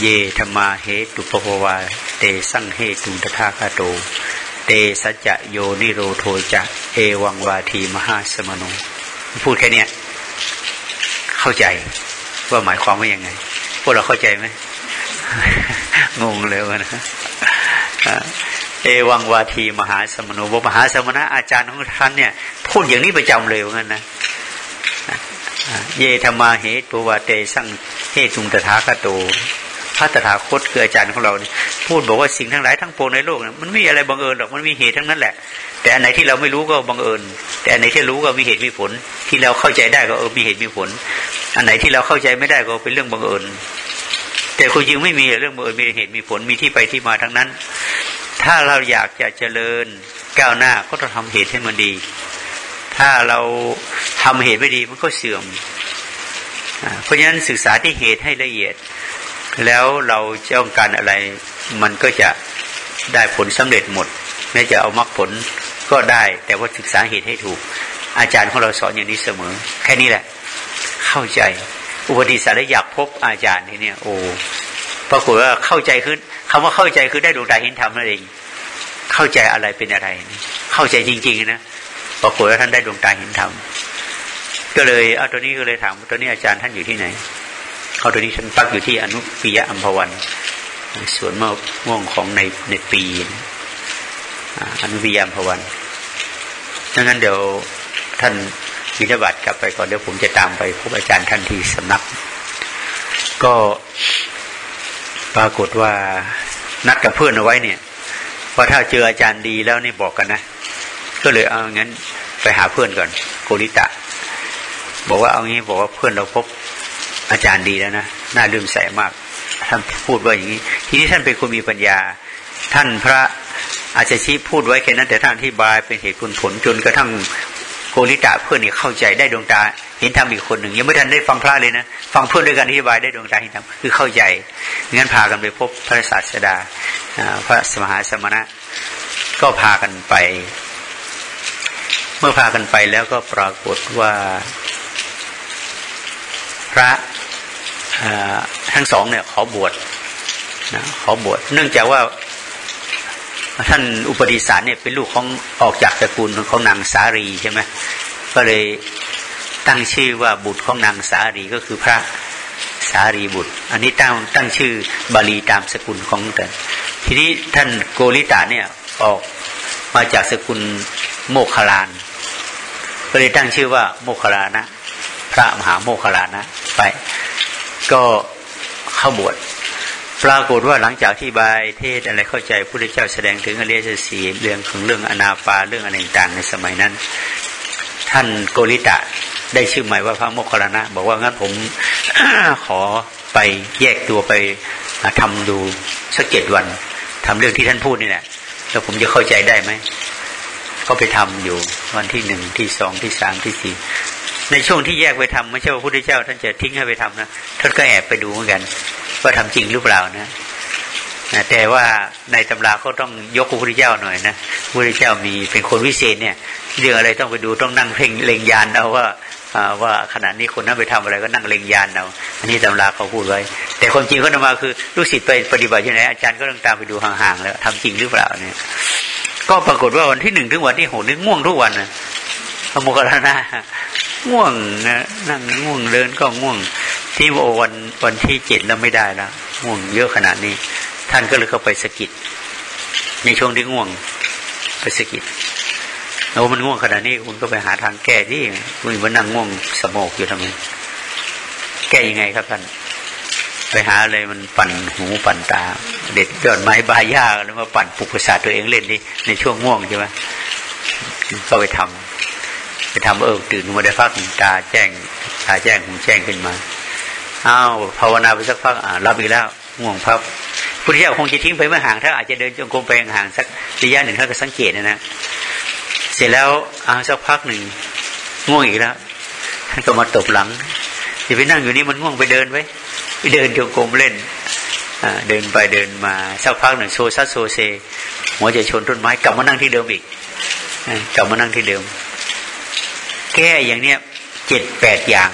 เยธรรมาเหตุปภวา เตสังเหตุตถาคาโต เตสัจจะโยนิโรโทจะเอวังวาทีมหาสมโนพูดแค่นี้เข้าใจว่าหมายความว่ายังไง พวกเราเข้าใจไหมงงเลยวนะเอวังวาทีมหาสมโนบมหาสมณะอาจารย์ของท่านเนี่ยพูดอย่างนี้ประจำเลยว่างั้นนะ เยธรรมาเหตุปวาเตสั่งเหตุจุงตถาคโตพระตถาคตคืออาจารย์ของเราพูดบอกว่าสิ่งทั้งหลายทั้งปวงในโลกมันไม่มีอะไรบังเอิญหรอกมันมีเหตุทั้งนั้นแหละ แต่อันไหนที่เราไม่รู้ก็บังเอิญ แต่อันไหนที่รู้ก็มีเหตุมีผล ที่เราเข้าใจได้ก็เออมีเหตุมีผล อันไหนที่เราเข้าใจไม่ได้ก็เป็นเรื่องบังเอิญ แต่คุณจริงไม่มีเรื่องบังเอิญมีเหตุมีผลมีที่ไปที่มาทั้งนั้น ถ้าเราอยากจะเจริญก้าวหน้าก็ต้องทำเหตุให้มันดี ถ้าเราทำเหตุไม่ดีมันก็เสื่อม เพราะฉะนั้นศึกษาที่เหตุให้ละเอียด แล้วเราจะต้องการอะไร มันก็จะได้ผลสำเร็จหมดแม้จะเอามรรคผลก็ได้แต่ว่าศึกษาเหตุให้ถูก อาจารย์ของเราสอนอย่างนี้เสมอ แค่นี้แหละ เข้าใจ อุปติสารอยากพบอาจารย์นี่เนี่ย โอ้ปรากฏว่าเข้าใจขึ้นคำว่าเข้าใจคือได้ดวงตาเห็นธรรมนั่นเอง เข้าใจอะไรเป็นอะไร เข้าใจจริง ๆ นะ ปรากฏว่าท่านได้ดวงตาเห็นธรรมก็เลยเอาตัวนี้ก็เลยถามตัวนี้อาจารย์ท่านอยู่ที่ไหนเขาตัวนี้ฉันพักอยู่ที่อนุปิยะอัมพวันสวนมะม่วงของในในปีอนุปิยะอัมพวันดังนั้นเดี๋ยวท่านวิทบัตรกลับไปก่อนเดี๋ยวผมจะตามไปพบอาจารย์ท่านที่สำนัก ก็ปรากฏว่านัดกับเพื่อนเอาไว้เนี่ยว่าถ้าเจออาจารย์ดีแล้วนี่บอกกันนะ ก็เลยเอางั้นไปหาเพื่อนก่อนโกริตะ บอกว่าเอางี้บอกว่าเพื่อนเราพบอาจารย์ดีแล้วนะน่าลืมใส่มากท่านพูดว่าอย่างนี้ ทีนี้ท่านเป็นคนมีปัญญา ท่านพระอาจารย์ชี้พูดไว้แค่นั้นแต่ท่านอธิบายเป็นเหตุผลผลจนกระทั่งโกริตะเพื่อนนี่เข้าใจได้ดวงตา เห็นธรรมอีกคนหนึ่งยังไม่ทันได้ฟังพระเลยนะฟังเพื่อนด้วยกันอธิบายได้ดวงตาเห็นธรรมคือเข้าใจงั้นพากันไปพบพระศาสดาพระสมหาสมณะก็พากันไป เมื่อพากันไปแล้วก็ปรากฏว่า พระทั้งสองเนี่ยขอบวชนะขอบวชเนื่องจากว่าท่านอุปติสารเนี่ยเป็นลูกของออกจากตระกูลของนางสารีใช่ไหมก็เลยตั้งชื่อว่าบุตรของนางสารีก็คือพระสารีบุตร อันนี้ตั้งตั้งชื่อบาลีตามสกุลของแต่ทีนี้ท่านโกริตาเนี่ยออกมาจากสกุลโมคคลาน ก็เลยตั้งชื่อว่าโมคลานะ พระมหาโมคลานะไป ก็เข้าบวชปรากฏว่าหลังจากที่บายเทศอะไรเข้าใจพระเจ้าแสดงถึงอริยสัจสีเรื่องของเรื่องอนาปาเรื่องอะไรต่างในสมัยนั้น ท่านโกริตะได้ชื่อใหม่ว่าพระโมคคัลลานะ บอกว่างั้นผมขอไปแยกตัวไปทำดูสักเจ็ดวันทำเรื่องที่ท่านพูดนี่แหละแล้วผมจะเข้าใจได้ไหม ก็ไปทำอยู่ วันที่หนึ่งที่สองที่สามที่สี่ในช่วงที่แยกไปทำไม่ใช่ว่าพระพุทธเจ้าท่านจะทิ้งให้ไปทำนะท่านก็แอบไปดูเหมือนกัน ว่าทำจริงหรือเปล่านะแต่ว่าในตำราเขาต้องยกพระพุทธเจ้าหน่อยนะพระพุทธเจ้ามีเป็นคนวิเศษเนี่ยเรื่องอะไรต้องไปดูต้องนั่งเพ่งเล็งยานเอาว่าว่าขณะนี้คนนั้นไปทำอะไรก็นั่งเล็งยานเอาอันนี้ตำราเขาพูดไว้ แต่ความจริงเขานมาคือลูกศิษย์ไปปฏิบัติยังไงอาจารย์ก็ต้องตามไปดูห่างๆแล้วทำจริงหรือเปล่าเนี่ย ก็ปรากฏว่าวันที่หนึ่งถึงวันที่หกนี่ง่วงทุกวันนะพระโมคคัลลานะง่วงนะนั่งง่วงเดินก็ง่วง ที่วันวันที่เจ็ดแล้วไม่ได้แล้วง่วงเยอะขนาดนี้ ท่านก็เลยเข้าไปสกิดในช่วงที่ง่วงไปสกิดโอ้มันง่วงขนาดนี้คุณก็ไปหาทางแก้ที่คุณมานั่งง่วงสมองอยู่ทำไมแก้ยังไงครับท่าน ไปหาอะไรมันปั่นหูปั่นตา เด็ดยอดไม้ใบหญ้าแล้วมาปั่นปลุกประสาทตัวเองเล่นนี่ในช่วงง่วงใช่ไหมก็ไปทำไปทำเออตื่นมาได้พักตาแจ้งตาแจ้งหูแจ้งขึ้นมาอ้าวภาวนาไปสักพักอ่ารับอีกแล้วง่วงพับพุทธเจ้าคงจะทิ้งไปไม่ห่างถ้าอาจจะเดินจงกรมไปห่างสักระยะหนึ่งท่านก็สังเกตนะนะเสร็จแล้วอ้าวสักพักหนึ่งง่วงอีกแล้วท่านก็มาตบหลังอย่าไปนั่งอยู่นี่มันง่วงไปเดินไว้ไป เดินจงกรมเล่นเดินไปเดินมาสักพักหนึ่งโซซัสโซเซหัวจะชนต้นไม้กลับมานั่งที่เดิมอีกกลับมานั่งที่เดิม แก้อย่างเนี้ยเจ็ดแปดอย่าง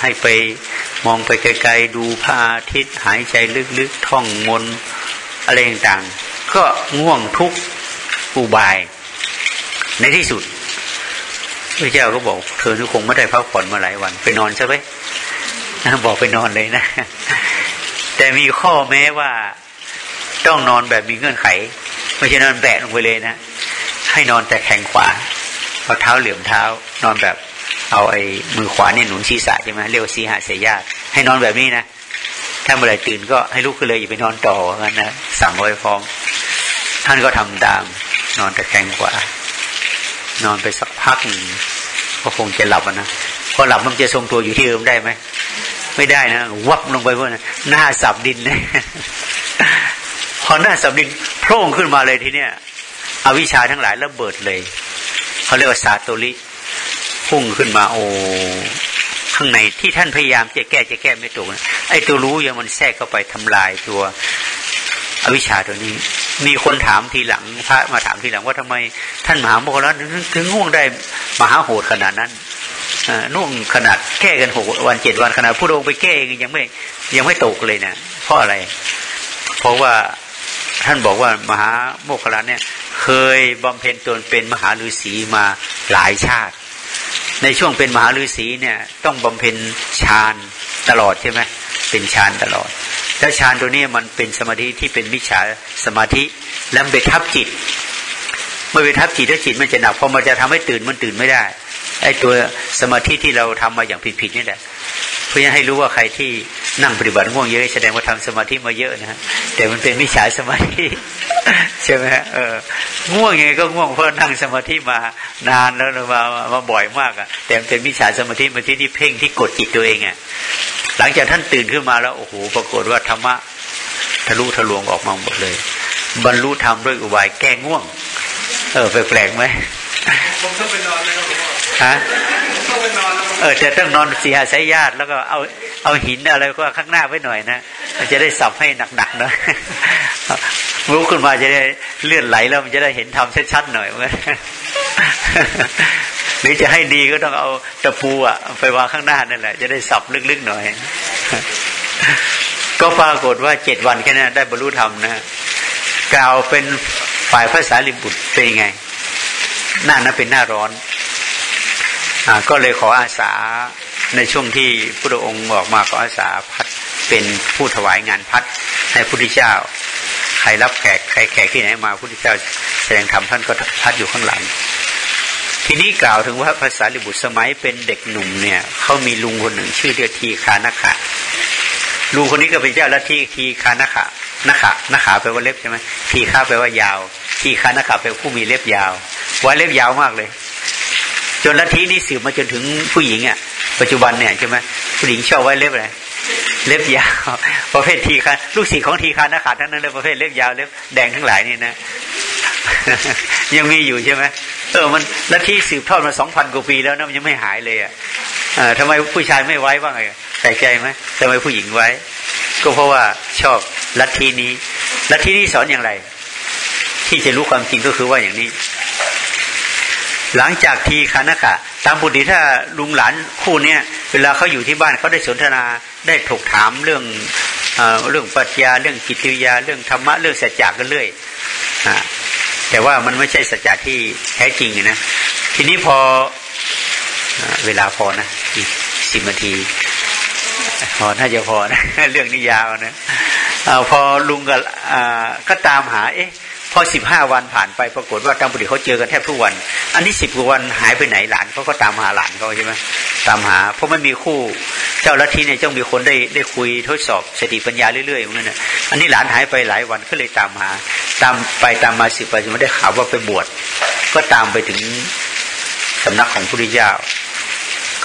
ให้ไปมองไปไกลๆดูพระอาทิตย์หายใจลึกๆท่องมนอะไรต่างๆ ก็ง่วงทุกอุบาย ในที่สุดพระเจ้าก็บอก เธอทุกคงไม่ได้พักผ่อนมาหลายวัน ไปนอนใช่ไหม บอกไปนอนเลยนะ แต่มีข้อแม้ว่าต้องนอนแบบมีเงื่อนไข ไม่ใช่นอนแบะลงไปเลยนะ ให้นอนแต่แขงขวาเอาเท้าเหลื่อมเท้า นอนแบบเอาไอ้มือขวาเนี่ยหนุนศีรษะใช่ไหมเรียกว่าสีหาเสียญาติให้นอนแบบนี้นะ ถ้าเมื่อไรตื่นก็ให้ลุกขึ้นเลยอย่าไปนอนต่อกันนะสั่งไว้ฟ้อง ท่านก็ทำตาม นอนแต่แขงขวานอนไปสักพักหนึ่งก็คงจะหลับนะ อหลับมันจะทรงตัวอยู่ที่เดิมได้ไหมไม่ได้นะวับลงไปพวกนั้นหน้าสับดินนะพอหน้าสับดินโผล่ขึ้นมาเลยทีเนี้ยอวิชาทั้งหลายระเบิดเลยเขาเรียกว่าซาโตริพุ่งขึ้นมาโอ้ข้างในที่ท่านพยายามจะแก้จะแก้ไม่ถูกไอ้ตัวรู้ยังมันแทรกเข้าไปทำลายตัว อวิชชาตัวนี้ มีคนถามทีหลังพระมาถามทีหลังว่าทำไม ท่านมหาโมกขลถึงง่วงได้มหาโหดขนาดนั้น นุ่งขนาดแก้กันหกวันเจ็ดวันขนาดผู้องไปแก้เองยังไม่ยังไม่ตกเลยนะเพราะอะไร เพราะว่าท่านบอกว่ามหาโมกขลาเนี่ย เคยบำเพ็ญตนเป็นมหาฤาษีมาหลายชาติ ในช่วงเป็นมหาฤาษีเนี่ย ต้องบำเพ็ญฌานตลอดใช่ไหมเป็นฌานตลอด แล้วฌานตัวนี้มันเป็นสมาธิที่เป็นมิจฉาสมาธิแล้วไปทับจิต เมื่อไปทับจิตแล้วจิตมันจะหนักพอมันจะทำให้ตื่นมันตื่นไม่ได้ ไอ้ตัวสมาธิที่เราทำมาอย่างผิดๆนี่แหละเพื่อให้รู้ว่าใครที่นั่งปฏิบัติง่วงเยอะแสดงว่าทำสมาธิมาเยอะนะฮะแต่มันเป็นมิจฉาสมาธิใช่ไหมฮะเออง่วงยังไงก็ง่วงเพราะนั่งสมาธิมานานแล้วมามาบ่อยมากอะ แต่มันเป็นมิจฉาสมาธิมาที่ที่เพ่งที่กดจิตตัวเองอะหลังจากท่านตื่นขึ้นมาแล้วโอ้โหปรากฏว่าธรรมะทะลุทะลวงออกมาหมดเลย บรรลุธรรมด้วยอุบายแก้ง่วง เออแปลกไหม ผมต้องไปนอนแล้วฮะเออจะต้องนอนเสียสายญาติแล้วก็เอาเอาหินอะไรก็ข้างหน้าไว้หน่อยนะมันจะได้สับให้หนักๆนะรู้ขึ้นมาจะได้เลื่อนไหลแล้วมันจะได้เห็นทำชัดๆหน่อยเมื่อหรือจะให้ดีก็ต้องเอาตะปูอะไปวางข้างหน้านั่นแหละ จะได้สับลึกๆหน่อย ก็ปรากฏว่าเจ็ดวันแค่นั้นได้บรรลุธรรมนะกล่าวเป็นฝ่ายภาษาลิบุตรเป็นไง หน้านั้นเป็นหน้าร้อนอก็เลยขออาสาในช่วงที่พระองค์บอกมาก็อาสาพัดเป็นผู้ถวายงานพัดให้พระพุทธเจ้า ใครรับแขกใครแขกที่ไหนมาพระพุทธเจ้าแสดงธรรมท่านก็พัดอยู่ข้างหลัง ทีนี้กล่าวถึงว่าภาษาลิบุตรสมัยเป็นเด็กหนุ่มเนี่ยเขามีลุงคนหนึ่งชื่อเดียทีคานาคะลุงคนนี้ก็เป็นเจ้าละทีทีคานาคะนาคะนาขาแปลว่าเล็บใช่ไหมทีข้าแปลว่ายาว ที่คานาคะแปลผู้มีเล็บยาวไว้เล็บยาวมากเลย จนลัทธินี้สืบมาจนถึงผู้หญิงอะ ปัจจุบันเนี่ยใช่ไหมผู้หญิงชอบไว้เล็บอะไรเล็บยาว ประเภททีคันลูกศิษย์ของทีคันนะขาดทั้งนั้นเลยประเภทเล็บยาวเล็บแดงทั้งหลายนี่นะยังมีอยู่ใช่ไหมเออมันลัทธิสืบทอดมาสองพันกว่าปีแล้วนะมันยังไม่หายเลยอะทำไมผู้ชายไม่ไว้บ้างไงแปลกใจไหมทำไมผู้หญิงไว้ ก็เพราะว่าชอบลัทธินี้ลัทธินี้สอนอย่างไร ที่จะรู้ความจริงก็คือว่าอย่างนี้ หลังจากทีคานะคะตามบุตรถ้าลุงหลานคู่เนี้ยเวลาเขาอยู่ที่บ้านเขาได้สนทนาได้ถกถามเรื่องเรื่องปรัชญาเรื่องกิตวิยาเรื่องธรรมะเรื่องสัจจะกันเรื่อยแต่ว่ามันไม่ใช่สัจจะที่แท้จริงนะทีนี้พอเวลาพอนะอีกสิบนาทีพอน่าจะพอนะเรื่องนี้ยาวนะอพอลุงก็ก็ตามหา เอ๊ะ พอสิบห้าวันผ่านไปปรากฏว่าตามปกติเขาเจอกันแทบทุกวัน อันนี้สิบกว่าวันหายไปไหนหลานเขาก็ตามหาหลานเขาใช่ไหมตามหา เพราะไม่มีคู่เจ้าลัทธิเนี่ยต้องมีคนได้ได้คุยทดสอบสติปัญญาเรื่อยๆอย่างนั้นนะอันนี้หลานหายไปหลายวันก็เลยตามหา ตามไปตามมาสิบไปจนได้ข่าวว่าไปบวชก็ตามไปถึงสำนักของพระพุทธเจ้า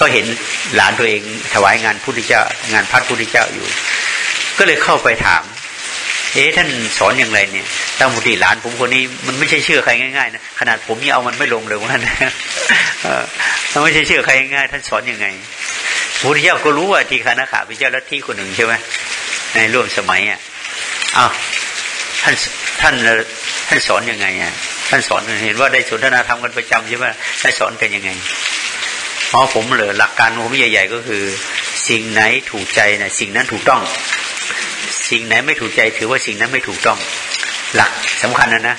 ก็เห็นหลานตัวเองถวายงานพุทธเจ้างานพัดพุทธเจ้าอยู่ ก็เลยเข้าไปถาม เอ๊ะท่านสอนอย่างไรเนี่ยตามบุตรหลานผมคนนี้มันไม่ใช่เชื่อใครง่ายๆนะขนาดผมยังเอามันไม่ลงเลยว่านะมันไม่ใช่เชื่อใครง่ายท่านสอนอยังไงพระพุทธเจ้าก็รู้ว่าทีคานาขาเป็นเจ้าลัทธิคนหนึ่งใช่ไหมในร่วมสมัยอะอ้าวท่านท่านท่านสอนยังไงอะท่านสอนเห็นว่าได้สนทนาธรรมกันประจำใช่ไหมท่านสอนกันยังไงอ๋อผมเลยหลักการผมใหญ่ ๆ ก็คือ สิ่งไหนถูกใจนะสิ่งนั้นถูกต้อง สิ่งไหนไม่ถูกใจถือว่าสิ่งนั้นไม่ถูกต้องหลักสำคัญนะนะ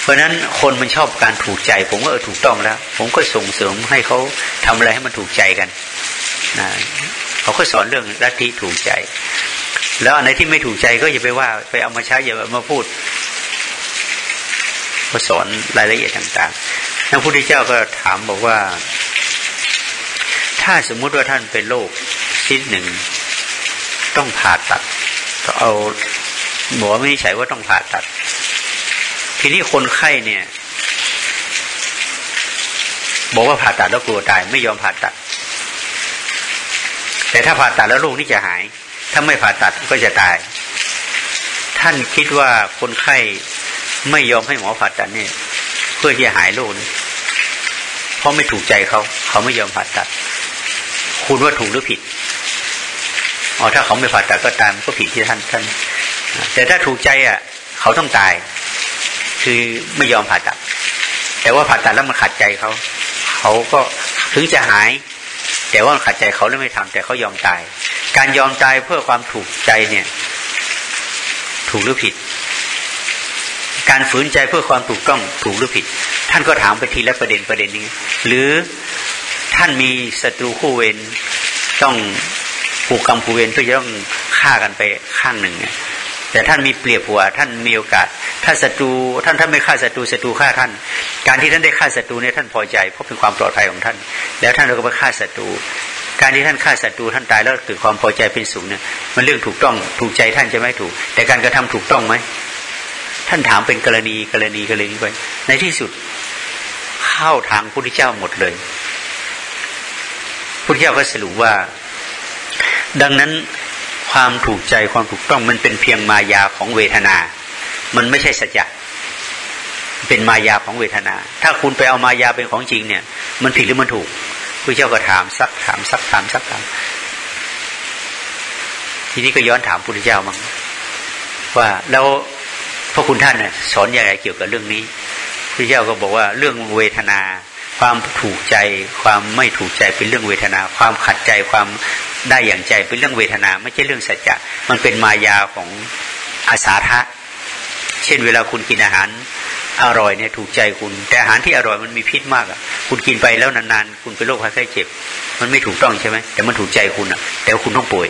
เพราะฉะนั้นคนมันชอบการถูกใจ ผมก็เออถูกต้องแล้ว ผมก็ส่งเสริมให้เขาทำอะไรให้มันถูกใจกันนะเขาก็สอนเรื่องลัทธิถูกใจ แล้วอันไหนที่ไม่ถูกใจก็อย่าไปว่า ไปเอามาใช้อย่ามาพูดก็สอนรายละเอียดต่างๆพระพุทธเจ้าก็ถามบอกว่า ถ้าสมมุติว่าท่านเป็นโรคชิ้นหนึ่ง ต้องผ่าตัด เอาหมอไม่ใช่ว่าต้องผ่าตัด ทีนี้คนไข้เนี่ย บอกว่าผ่าตัดแล้วกลัวตาย ไม่ยอมผ่าตัด แต่ถ้าผ่าตัดแล้วโรคนี้จะหาย ถ้าไม่ผ่าตัดก็จะตาย ท่านคิดว่าคนไข้ไม่ยอมให้หมอผ่าตัดเนี่ย เพื่อที่จะหายโรคนี้เพราะไม่ถูกใจเขา เขาไม่ยอมผ่าตัด คุณว่าถูกหรือผิด อ๋อถ้าเขาไม่ผ่าตัดก็ตามก็ผิดที่ท่านท่าน แต่ถ้าถูกใจอะ เขาต้องตาย คือไม่ยอมผ่าตัด แต่ว่าผ่าตัดแล้วมันขัดใจเขา เขาก็ถึงจะหาย แต่ว่าขัดใจเขาแล้วไม่ทำแต่เขายอมตาย การยอมตายเพื่อความถูกใจเนี่ย ถูกหรือผิด การฝืนใจเพื่อความถูกต้องถูกหรือผิด ท่านก็ถามไปทีละประเด็นประเด็นนี้ หรือท่านมีศัตรูคู่เวรต้อง ผูกกรรมผูกเวรเพื่อจะต้องฆ่ากันไปข้างหนึ่งเนี่ยแต่ท่านมีเปรียบหัวท่านมีโอกาส ถ้าศัตรูท่านท่านไม่ฆ่าศัตรูศัตรูฆ่าท่าน การที่ท่านได้ฆ่าศัตรูเนี่ยท่านพอใจเพราะเป็นความปลอดภัยของท่าน แล้วท่านก็ไปฆ่าศัตรู การที่ท่านฆ่าศัตรูท่านตายแล้วเกิดความพอใจเป็นสูงเนี่ยมันเรื่องถูกต้องถูกใจท่านจะไม่ถูก แต่การกระทำถูกต้องไหมท่านถามเป็นกรณีกรณีกรณีไปในที่สุดเข้าทางพระพุทธเจ้าหมดเลยพระพุทธเจ้าก็สรุปว่า ดังนั้นความถูกใจความถูกต้องมันเป็นเพียงมายาของเวทนา มันไม่ใช่สัจจะเป็นมายาของเวทนา ถ้าคุณไปเอามายาเป็นของจริงเนี่ย มันผิดหรือมันถูกพระเจ้าก็ถามซักถามซักถามซักถาม ทีนี้ก็ย้อนถามพระพุทธเจ้ามั้งว่าแล้วพระคุณท่านเนี่ยสอนอย่างไรเกี่ยวกับเรื่องนี้พระเจ้าก็บอกว่าเรื่องเวทนา ความถูกใจ ความไม่ถูกใจเป็นเรื่องเวทนา ความขัดใจความ ได้อย่างใจเป็นเรื่องเวทนา ไม่ใช่เรื่องสัจจะมันเป็นมายาของอาสาทะ เช่นเวลาคุณกินอาหารอร่อยเนี่ยถูกใจคุณ แต่อาหารที่อร่อยมันมีพิษมากอะ คุณกินไปแล้วนานๆ คุณเป็นโรคภัยไข้เจ็บ มันไม่ถูกต้องใช่ไหมแต่มันถูกใจคุณอะ แต่คุณต้องป่วย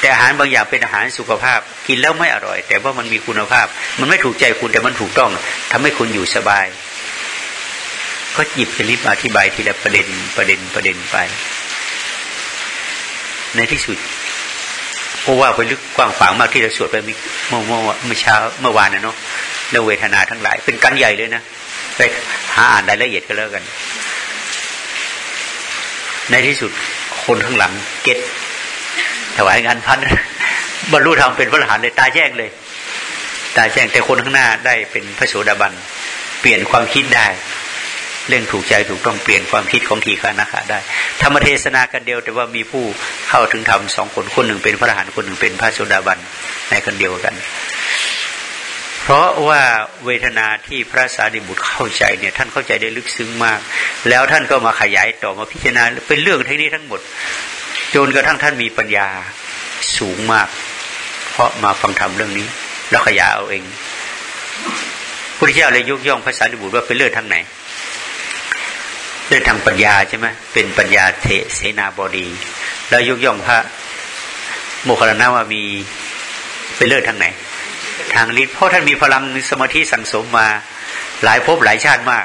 แต่อาหารบางอย่างเป็นอาหารสุขภาพ กินแล้วไม่อร่อย แต่ว่ามันมีคุณภาพ มันไม่ถูกใจคุณแต่มันถูกต้องทำให้คุณอยู่สบาย ก็หยิบจะริบอธิบายทีละประเด็นประเด็นประเด็นไป ในที่สุดเพราะว่าไปลึกกว้างขวางมากที่เราสวดไปเมื่อเมื่อเมื่อเช้าเมื่อวานนะเนาะแล้วเวทนาทั้งหลาย เป็นกันใหญ่เลยนะไปหาอ่านรายละเอียดก็แล้วกัน ในที่สุดคนข้างหลังเก็ตถวายงานพันบรรลุธรรมเป็นพระอรหันต์เลยตาแจ้งเลย ตาแจ้งแต่คนข้างหน้าได้เป็นพระโสดาบัน เปลี่ยนความคิดได้ เรื่องถูกใจถูกต้องเปลี่ยนความคิดของทีฆานาคาได้ ธรรมเทศนากันเดียวแต่ว่ามีผู้เข้าถึงธรรมสองคนคนหนึ่งเป็นพระอรหันต์คนหนึ่งเป็นพระโสดาบันในกันเดียวกัน เพราะว่าเวทนาที่พระสารีบุตรเข้าใจเนี่ย ท่านเข้าใจได้ลึกซึ้งมาก แล้วท่านก็มาขยายต่อมาพิจารณาเป็นเรื่องทั้งนี้ทั้งหมดจนกระทั่งท่านมีปัญญาสูงมาก เพราะมาฟังธรรมเรื่องนี้ แล้วขยายเอาเองพระเจ้าเลยยกย่องพระสารีบุตรว่าเป็นเลือดทางไหน เรื่องทางปัญญาใช่ไหมเป็นปัญญาเทเสนาบดี แล้วยกย่องพระโมคคัลลานะว่ามีเป็นเลิศทางไหน ทางฤทธิ์เพราะท่านมีพลังสมาธิสังสมมาหลายภพหลายชาติมาก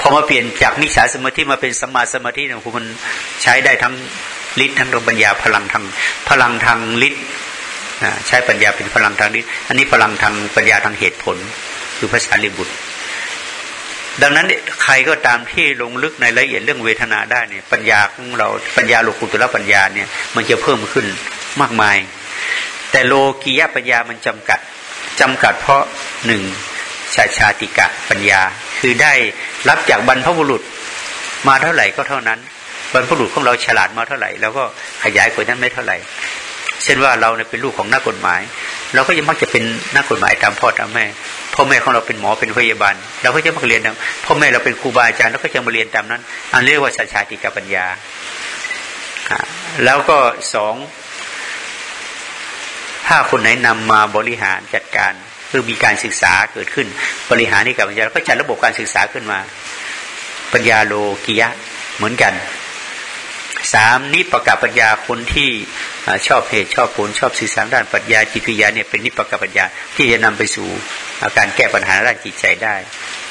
พอมาเปลี่ยนจากมิจฉาสมาธิมาเป็นสมาสมาธิเนี่ยคุณมันใช้ได้ทั้งฤทธิ์ทั้งดวงปัญญาพลังทางพลังทางฤทธิ์ใช้ปัญญาเป็นพลังทางฤทธิ์อันนี้พลังทางปัญญาทางเหตุผลคือภาษาลิบุตร ดังนั้นใครก็ตามที่ลงลึกในรายละเอียดเรื่องเวทนาได้เนี่ย ปัญญาของเราปัญญาโลกุตระปัญญาเนี่ย มันจะเพิ่มขึ้นมากมาย แต่โลกียปัญญามันจำกัดจำกัดเพราะหนึ่งชาชาติกะปัญญา คือได้รับจากบรรพบุรุษมาเท่าไหร่ก็เท่านั้น บรรพบุรุษของเราฉลาดมาเท่าไหร่ แล้วก็ขยายกว่านั้นไม่เท่าไหร่ เช่นว่าเราเนี่ยเป็นลูกของนักกฎหมาย เราก็ยังมักจะเป็นนักกฎหมายตามพ่อตามแม่พ่อแม่ของเราเป็นหมอเป็นพยาบาลเราก็จะมาเรียนตามพ่อแม่เราเป็นครูบาอาจารย์เราก็จะมาเรียนตามนั้น อันเรียกว่าสัจชาติกปัญญาแล้วก็สองถ้าคนไหนนำมาบริหารจัดการคือมีการศึกษาเกิดขึ้น บริหารนี่กับปัญญาก็จัดระบบการศึกษาขึ้นมา ปัญญาโลกิยะเหมือนกัน สามนิปกปัญญาคนที่ชอบเหตุชอบผลชอบสื่อสารด้านปัญญาจิตวิญญาเนี่ยเป็นนิปกปัญญาที่จะนำไปสู่การแก้ปัญหาด้านจิตใจได้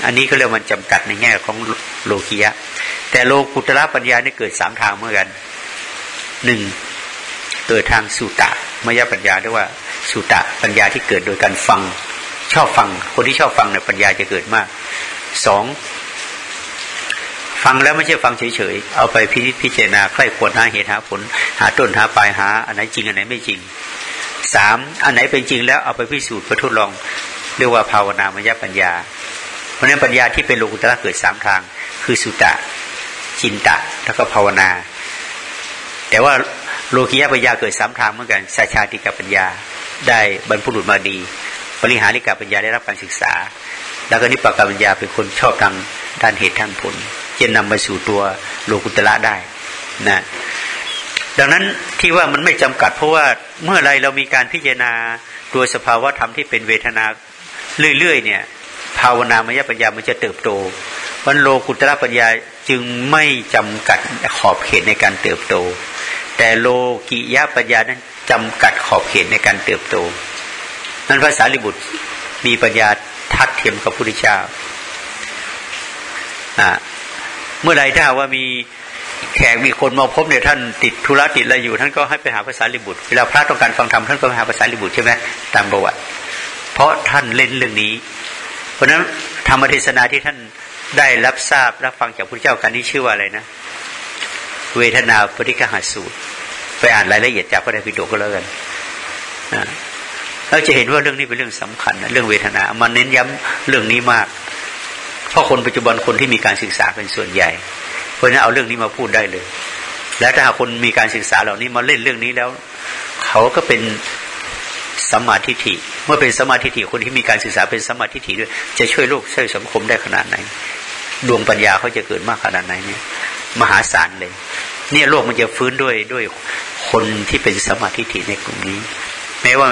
อันนี้เขาเรียกมันจำกัดในแง่ของโลกิยะ แต่โลกุตระปัญญาเนี่ยเกิดสามทางเหมือนกันหนึ่งเกิดทางสุตะมยปัญญาเรียกว่าสุตะปัญญาที่เกิดโดยการฟังชอบฟัง คนที่ชอบฟังเนี่ยปัญญาจะเกิดมากสอง ฟังแล้วไม่ใช่ฟังเฉยๆ เอาไปพิพจารณาใคร่ควรหาเหตุหาผล หาต้นหาปลายหา อันไหนจริงอันไหนไม่จริงสามอันไหนเป็นจริงแล้วเอาไปพิสูจน์ไปทดลอง เรียกว่าภาวนามยปัญญา เพราะนั้นปัญญาที่เป็นโลกุตระเกิดสามทาง คือสุตะ จินตะ แล้วก็ภาวนา แต่ว่าโลกิยะปัญญาเกิดสามทางเหมือนกันสาชาติกปัญญาได้บรรพุรุษมาดีบริหาริกปัญญาได้รับการศึกษา แล้วก็นิปปกปัญญาเป็นคนชอบทางด้านเหตุทางผล จะนำไปสู่ตัวโลกุตละได้นะดังนั้นที่ว่ามันไม่จำกัด เพราะว่าเมื่อไรเรามีการพิจารณาตัวสภาวะธรรมที่เป็นเวทนาเรื่อยๆเนี่ย ภาวนามยปัญญามันจะเติบโตวันโลกุตระปัญญาจึงไม่จำกัดขอบเขตในการเติบโต แต่โลกิยปัญญานั้นจำกัดขอบเขตในการเติบโต นั้นภาษาลิบุตรมีปัญญาทัดเทียมกับพระพุทธเจ้าอ่า เมื่อไรถ้าว่ามีแขกมีคนมาพบเนี่ยท่านติดธุระติดอะไรอยู่ท่านก็ให้ไปหาภาษาลิบุตรเวลาพระต้องการฟังธรรมท่านก็ไปหาภาษาลิบุตรใช่ไหมตามประวัติ เพราะท่านเล่นเรื่องนี้ เพราะฉะนั้นธรรมเทศนาที่ท่านได้รับทราบรับฟังจากพระเจ้ากันนี้ชื่อว่าอะไรนะ เวทนาปริกหาสูตร ไปอ่านรายละเอียดจากพระไตรปิฎกก็แล้วกันเราจะเห็นว่าเรื่องนี้เป็นเรื่องสำคัญ เรื่องเวทนา มันเน้นย้ำเรื่องนี้มาก เพราะคนปัจจุบันคนที่มีการศึกษาเป็นส่วนใหญ่ เพราะนั้นเอาเรื่องนี้มาพูดได้เลย แล้วถ้าคนมีการศึกษาเหล่านี้มาเล่นเรื่องนี้แล้ว เขาก็เป็นสมาธิฐิเมื่อเป็นสมาธิฐิคนที่มีการศึกษาเป็นสมาธิฐิด้วย จะช่วยโลกช่วยสังคมได้ขนาดไหน ดวงปัญญาเขาจะเกิดมากขนาดไหนเนี่ย มหาศาลเลย เนี่ยโลกมันจะฟื้นด้วยด้วยคนที่เป็นสมาธิฐิในกลุ่มนี้ แม้ว่า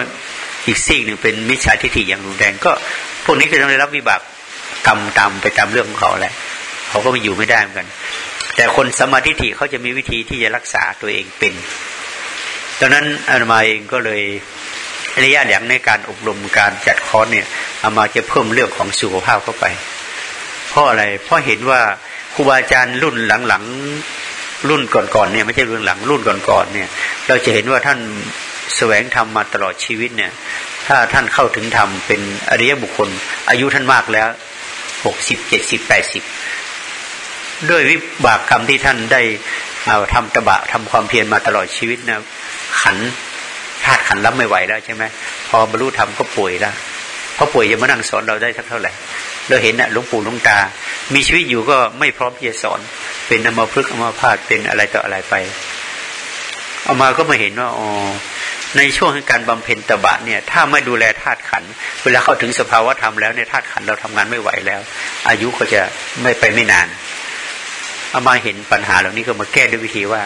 อีกซีกหนึ่งเป็นมิจฉาทิฏฐิอย่างรุนแรงก็ พวกนี้ก็ต้องได้รับวิบาก กรรมตามไปตามเรื่องของเขาแหละเขาก็ไม่อยู่ไม่ได้เหมือนกัน แต่คนสมาธิถี่เขาจะมีวิธีที่จะรักษาตัวเองเป็นดังนั้นอามาเองก็เลยระยะหลงในการอบรมการจัดคอร์สเนี่ยอามาจะเพิ่มเรื่องของสุขภาพเข้าไป เพราะอะไร เพราะเห็นว่าครูบาอาจารย์รุ่นหลังๆรุ่นก่อนๆเนี่ยไม่ใช่รุ่นหลังรุ่นก่อนๆเนี่ย เราจะเห็นว่าท่านแสวงทำมาตลอดชีวิตเนี่ย ถ้าท่านเข้าถึงธรรมเป็นอริยบุคคล อายุท่านมากแล้ว หกสิบเจ็ดสิบแปดสิบด้วยวิบากกรรมที่ท่านได้เอาทำตบะทำความเพียรมาตลอดชีวิตนะขันธาตุขันรับไม่ไหวแล้วใช่ไหมพอบรรลุธรรมก็ป่วยแล้วพอป่วยจะมานั่งสอนเราได้สักเท่าไหร่เราเห็นนะหลวงปู่หลวงตา มีชีวิตอยู่ก็ไม่พร้อมที่จะสอน เป็นอมาพฤกอมาพาดเป็นอะไรต่ออะไรไป เอามาก็มาเห็นว่าอ๋อ ในช่วงการบำเพ็ญตบะเนี่ย ถ้าไม่ดูแลธาตุขันเวลาเข้าถึงสภาวะธรรมแล้วในธาตุขันเราทำงานไม่ไหวแล้ว อายุก็จะไม่ไปไม่นานเอามาเห็นปัญหาเหล่านี้ก็มาแก้ด้วยวิธีว่า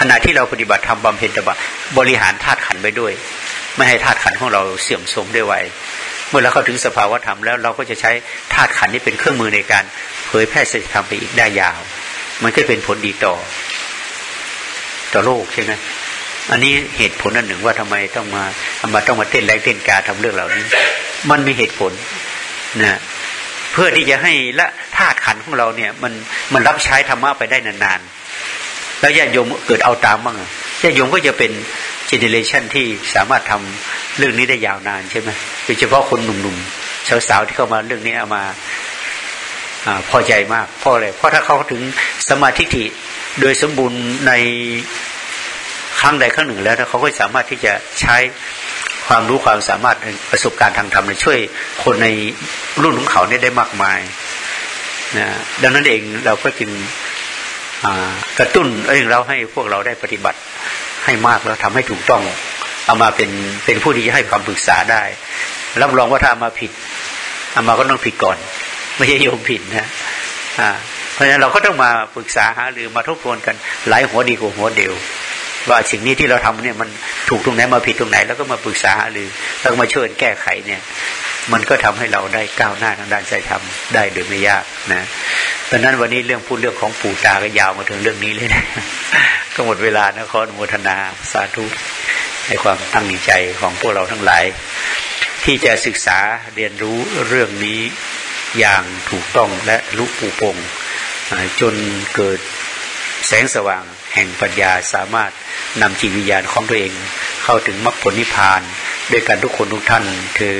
ขณะที่เราปฏิบัติธรรมบำเพ็ญตบะ บริหารธาตุขันไปด้วย ไม่ให้ธาตุขันของเราเสื่อมโทรมได้ไวเมื่อเราเข้าถึงสภาวะธรรมแล้วเราก็จะใช้ธาตุขันนี้เป็นเครื่องมือในการเผยแพร่สัจธรรมไปอีกได้ยาว มันก็เป็นผลดีต่อ ต่อโลกใช่ไหม อันนี้เหตุผลอันหนึ่งว่าทำไมต้องมาทำไมต้องมาเต้นแรงเต้นกาทำเรื่องเหล่านี้ มันมีเหตุผลนะเพื่อที่จะให้ละธาตุขันของเราเนี่ย มันมันรับใช้ธรรมะไปได้นานๆแล้วญาติโยมเกิดเอาตามบ้างญาติโยมก็จะเป็นเจเนเรชันที่สามารถทำเรื่องนี้ได้ยาวนานใช่ไหมโดยเฉพาะคนหนุ่มๆสาวๆที่เข้ามาเรื่องนี้เอามาอพอใจมากเพราะอะไรเพราะถ้าเขาถึงสมาธิโดยสมบูรณ์ใน ครั้งใดครั้งหนึ่งแล้วเขาก็สามารถที่จะใช้ความรู้ความสามารถประสบการณ์ทางธรรมช่วยคนในรุ่นของเขาเนี่ยได้มากมายนะดังนั้นเองเราก็จึงกระตุ้นเองเราให้พวกเราได้ปฏิบัติให้มากแล้วทำให้ถูกต้อง เอามาเป็นเป็นผู้ที่จะให้ความปรึกษาได้ รับรองว่าถ้ามาผิดเอามาก็ต้องผิดก่อน ไม่ใช่โยมผิดนะเพราะฉะนั้นเราก็ต้องมาปรึกษาหาหรือมาทบทวนกันหลายหัวดีกว่าหัวเดียว ว่าสิ่งนี้ที่เราทำเนี่ยมันถูกตรงไหนมาผิดตรงไหน แล้วก็มาปรึกษาหรือแล้วมาช่วยแก้ไขเนี่ย มันก็ทำให้เราได้ก้าวหน้าทางด้านใจธรรมได้โดยไม่ยากนะดังนั้นวันนี้เรื่องพูดเรื่องของปู่ตาก็ยาวมาถึงเรื่องนี้เลยนะก็หมดเวลานะขออนุโมทนาสาธุในความตั้งใจของพวกเราทั้งหลาย ที่จะศึกษาเรียนรู้เรื่องนี้อย่างถูกต้องและรู้ปูปงจนเกิดแสงสว่าง แห่งปัญญาสามารถนำจิตวิญญาณของตัวเอง เข้าถึงมรรคผลนิพพาน ด้วยกันทุกคนทุกท่านเทอ